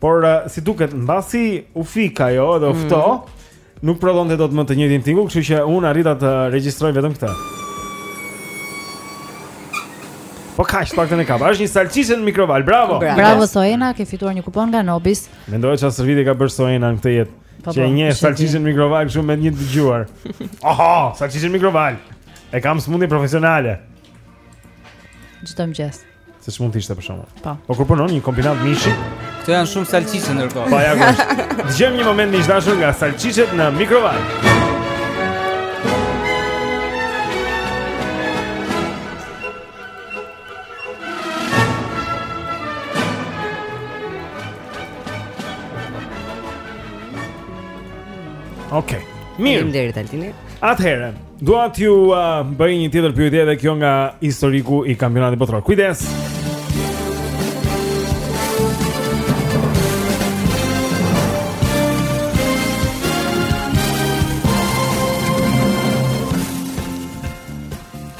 Por uh, si duket mbasi u fik ajo dhe u ftoh, mm. nuk prodhonte dot më të njëjtin tingull, kështu që unë arrita të regjistroj vetëm këtë. Po kaq pak të ne kap. Është një salçiçe në mikroval. Bravo. Bravo, Bravo Soena, ke fituar një kupon nga Nobis. Mendoj se serviti ka bërë Soena në këtë jetë. Po, që po, një salçiçe në mikroval kështu me një dëgjuar. Oho, salçiçe në mikroval. E kam sëmundje profesionale. Çdo mëngjes. Se ç'mund të ishte për shembull Po O kur punon një kombinat mishi Këto janë shumë salçiçe ndërkohë Pa po, ja kështë Dëgjojmë një moment një shdashur nga salçiçet në mikroval Okej okay. Mirë Mirë Atëherë Dua t'ju uh, bëj një tjetër pyetje dhe kjo nga historiku i kampionatit botëror. Kujdes.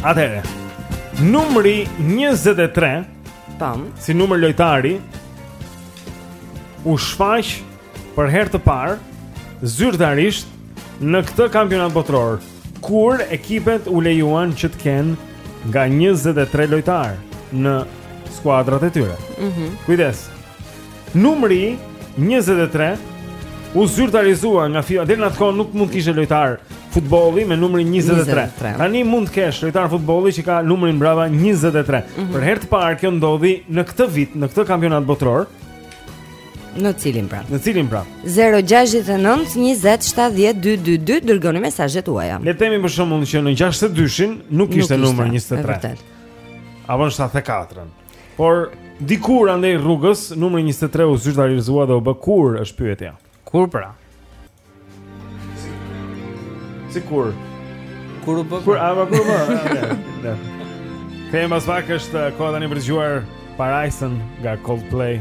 Atëherë. Numri 23, tam, si numër lojtari u shfaq për herë të parë zyrtarisht në këtë kampionat botëror kur ekipet u lejuan që të kenë nga 23 lojtarë në skuadrat e tyre. Mhm. Mm Kujdes. Numri 23 u zyrtarizua nga FIFA. Deri në atë kohë nuk mund të kishte lojtar futbolli me numrin 23. 23. Tani mund të kesh lojtar futbolli që ka numrin prapa 23. Mm -hmm. Për herë të parë kjo ndodhi në këtë vit, në këtë kampionat botëror. Në cilin pra? Në cilin pra? 0692070222 dërgoni mesazhet tuaja. Le të themi për shembull që në 62-shin nuk kishte numër 23. Vërtet. Apo në 74-ën. Por dikur andej rrugës numri 23 u zyrtarizua dhe u bë kur është pyetja. Kur pra? Si kur Kur u bë Kur a kur u bë Kthehem pas pak është uh, koha tani për të dëgjuar Paradise nga Coldplay.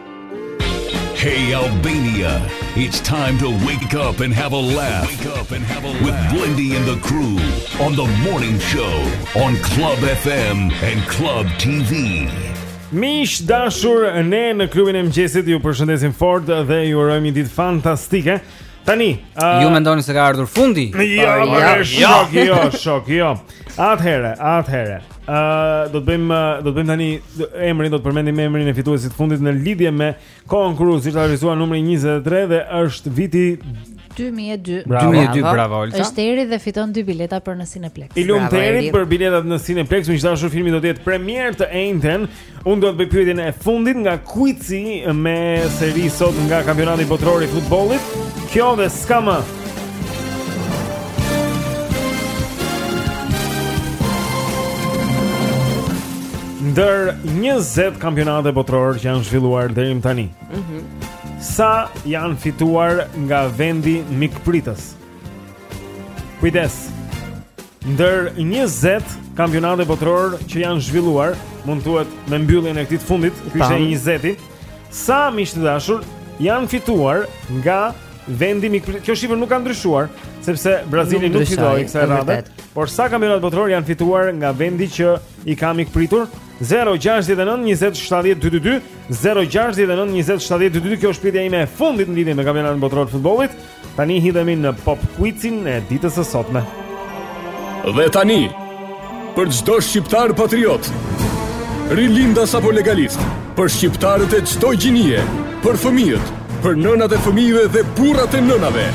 Hey Albania, it's time to wake up and have a laugh. Wake up and have a laugh with Blendi and the crew on the morning show on Club FM and Club TV. Miq të dashur, ne në klubin e mëngjesit ju përshëndesim fort dhe ju urojmë një ditë fantastike. Tani, uh, ju mendoni se ka ardhur fundi? Jo, jo, jo, jo, jo. Atëherë, atëherë. Uh, do të bëjmë do të bëjmë tani emrin do të përmendim emrin e fituesit të fundit në lidhje me kohën kur u zyrtarizua numri 23 dhe është viti 2002. Bravo. 2002, bravo Olta. Është Eri dhe fiton dy bileta për në Cineplex. I lumtë Erit për biletat në Cineplex, miq të dashur filmi do të jetë premier të enjten, Unë do të bëj pyetjen e fundit nga kuici me seri sot nga kampionati botëror i futbollit. Kjo dhe s'ka më. Ndër 20 kampionate botërorë që janë zhvilluar deri më tani. Mhm. Mm sa janë fituar nga vendi mikpritës? Kujdes. Ndër 20 kampionate botërorë që janë zhvilluar, mund thuhet me mbylljen e këtij të fundit, ky ishte i 20-ti. Sa miq të dashur janë fituar nga vendi mik. Kjo shifër nuk ka ndryshuar, sepse Brazili nuk, nuk fitoi kësaj radhe, por sa kampionate botërorë janë fituar nga vendi që i ka mikpritur? 069 20 70 222 069 20 70 222 kjo është pyetja ime e fundit në lidhje me kampionatin botëror të futbollit Tani hidhemi në pop quizin e ditës së sotme. Dhe tani, për çdo shqiptar patriot, rilindas apo legalist, për shqiptarët e çdo gjinie, për fëmijët, për nënat e fëmijëve dhe burrat e nënave,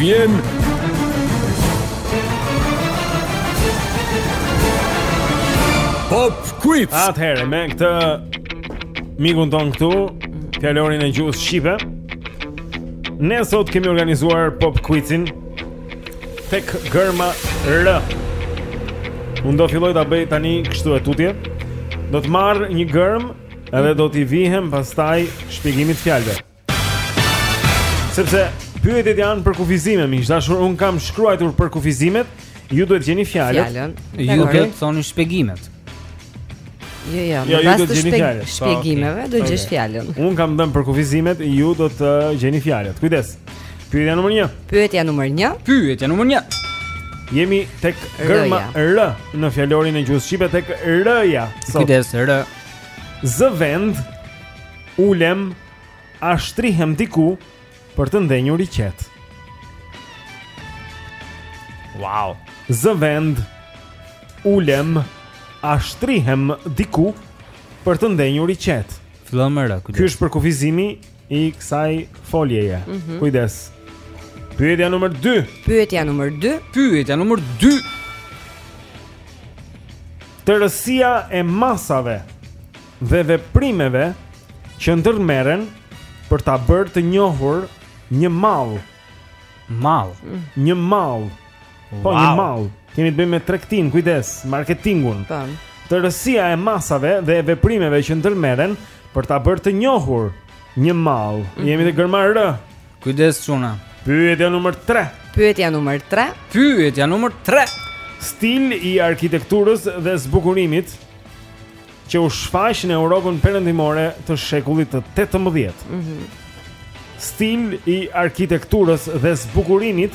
vjen Pop Quiz. Atëherë me këtë mikun tonë këtu, fjalorin e gjuhës shqipe. Ne sot kemi organizuar pop quizin tek gërma R. Unë do filloj ta bëj tani kështu e tutje. Do të marr një gërmë edhe do t'i vihem pastaj shpjegimit të fjalëve. Sepse pyetjet janë përkufizime, miq të dashur, unë kam shkruar përkufizimet, ju duhet të gjeni fjalët. Fjalën. Ju okay. do të thoni shpjegimet. Jo, jo, në bazë të shpeg, po, shpjegimeve do gjesh okay. fjalën. Unë kam dhënë përkufizimet, ju do të gjeni fjalët. Kujdes. Pyetja numër 1. Pyetja numër 1. Pyetja numër 1. Jemi tek gërma R në fjalorin e gjuhës shqipe tek R-ja. Kujdes, R. Zë vend ulem a shtrihem diku Për të ndenjur i qetë. Wow. Zë vend. Ulem, a shtrihem diku për të ndenjur i qetë. Fillon me r. Ky është përkufizimi i kësaj foljeje. Mm -hmm. Kujdes. Pyetja numër 2. Pyetja numër 2. Pyetja numër 2. Tërësia e masave dhe veprimeve që ndërmerren për ta bërë të njohur një mall. Mall. Mm. Një mall. Po wow. një mall. Kemi të bëjmë me tregtinë, kujdes, marketingun. Tan. Po. Tërësia e masave dhe e veprimeve që ndërmerren për ta bërë të njohur një mall. Mm. Jemi te gërma R. Kujdes çuna. Pyetja numër 3. Pyetja numër 3. Pyetja numër 3. Stil i arkitekturës dhe zbukurimit që u shfaq në Europën perëndimore të shekullit të 18. Mm -hmm. Stil i arkitekturës dhe zbukurimit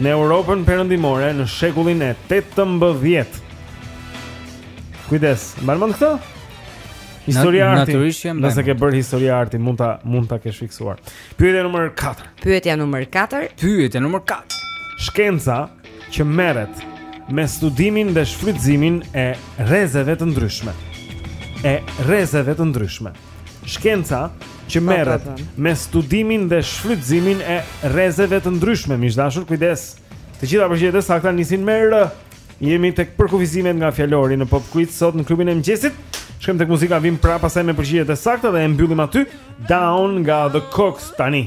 në Europën perëndimore në shekullin e 18. Kujdes, mban mend këto? Historia e artit. Natyrisht që mbaj. Nëse ke bërë histori arti, mund ta mund ta kesh fiksuar. Pyetja numër 4. Pyetja numër 4. Pyetja numër 4. Shkenca që merret me studimin dhe shfrytëzimin e rrezeve të ndryshme. E rrezeve të ndryshme. Shkenca që merret me studimin dhe shfrytëzimin e rrezeve të ndryshme, miq të dashur, kujdes. Të gjitha përgjigjet e sakta nisin me R. Jemi tek përkufizimet nga fjalori në Pop Quiz sot në klubin e mëngjesit. Shkojmë tek muzika, vim prapë pastaj me përgjigjet e sakta dhe e mbyllim aty. Down nga The Kooks tani.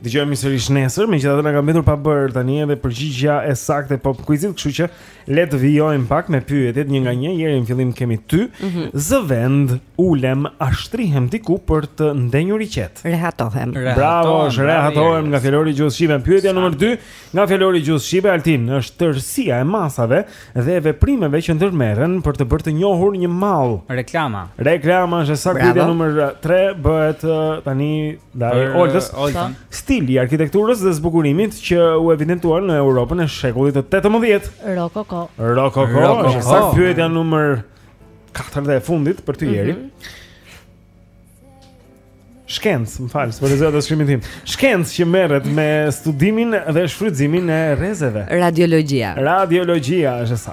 Dëgjojmë sërish nesër, megjithatë na ka mbetur pa bërë tani edhe përgjigja e saktë e pop quizit, kështu që le të vijojmë pak me pyetjet një nga një. Jeri në fillim kemi ty. Mm -hmm. Zë vend, ulem, a shtrihem diku për të ndenjur i qetë. Rehatohem. Bravo, rehatohem nga fjalori i gjuhës shqipe. Pyetja nr. 2, nga fjalori i gjuhës shqipe Altin, është tërësia e masave dhe veprimeve që ndërmerren për ta bërë të njohur një mall. Reklama. Reklama është e saktë. Pyetja nr. 3 bëhet tani ndaj Oltës, stil i arkitekturës dhe zbukurimit që u evidentuan në Europën e shekullit të 18. Rokoko. Rokoko. Rokoko. Sa pyetja numër 4 dhe e fundit për ty Jeri. Mm -hmm. Shkencë, më fal, së për rezervat e shkrimin tim Shkencë që merret me studimin dhe shfrytëzimin e rrezeve Radiologjia Radiologjia, është e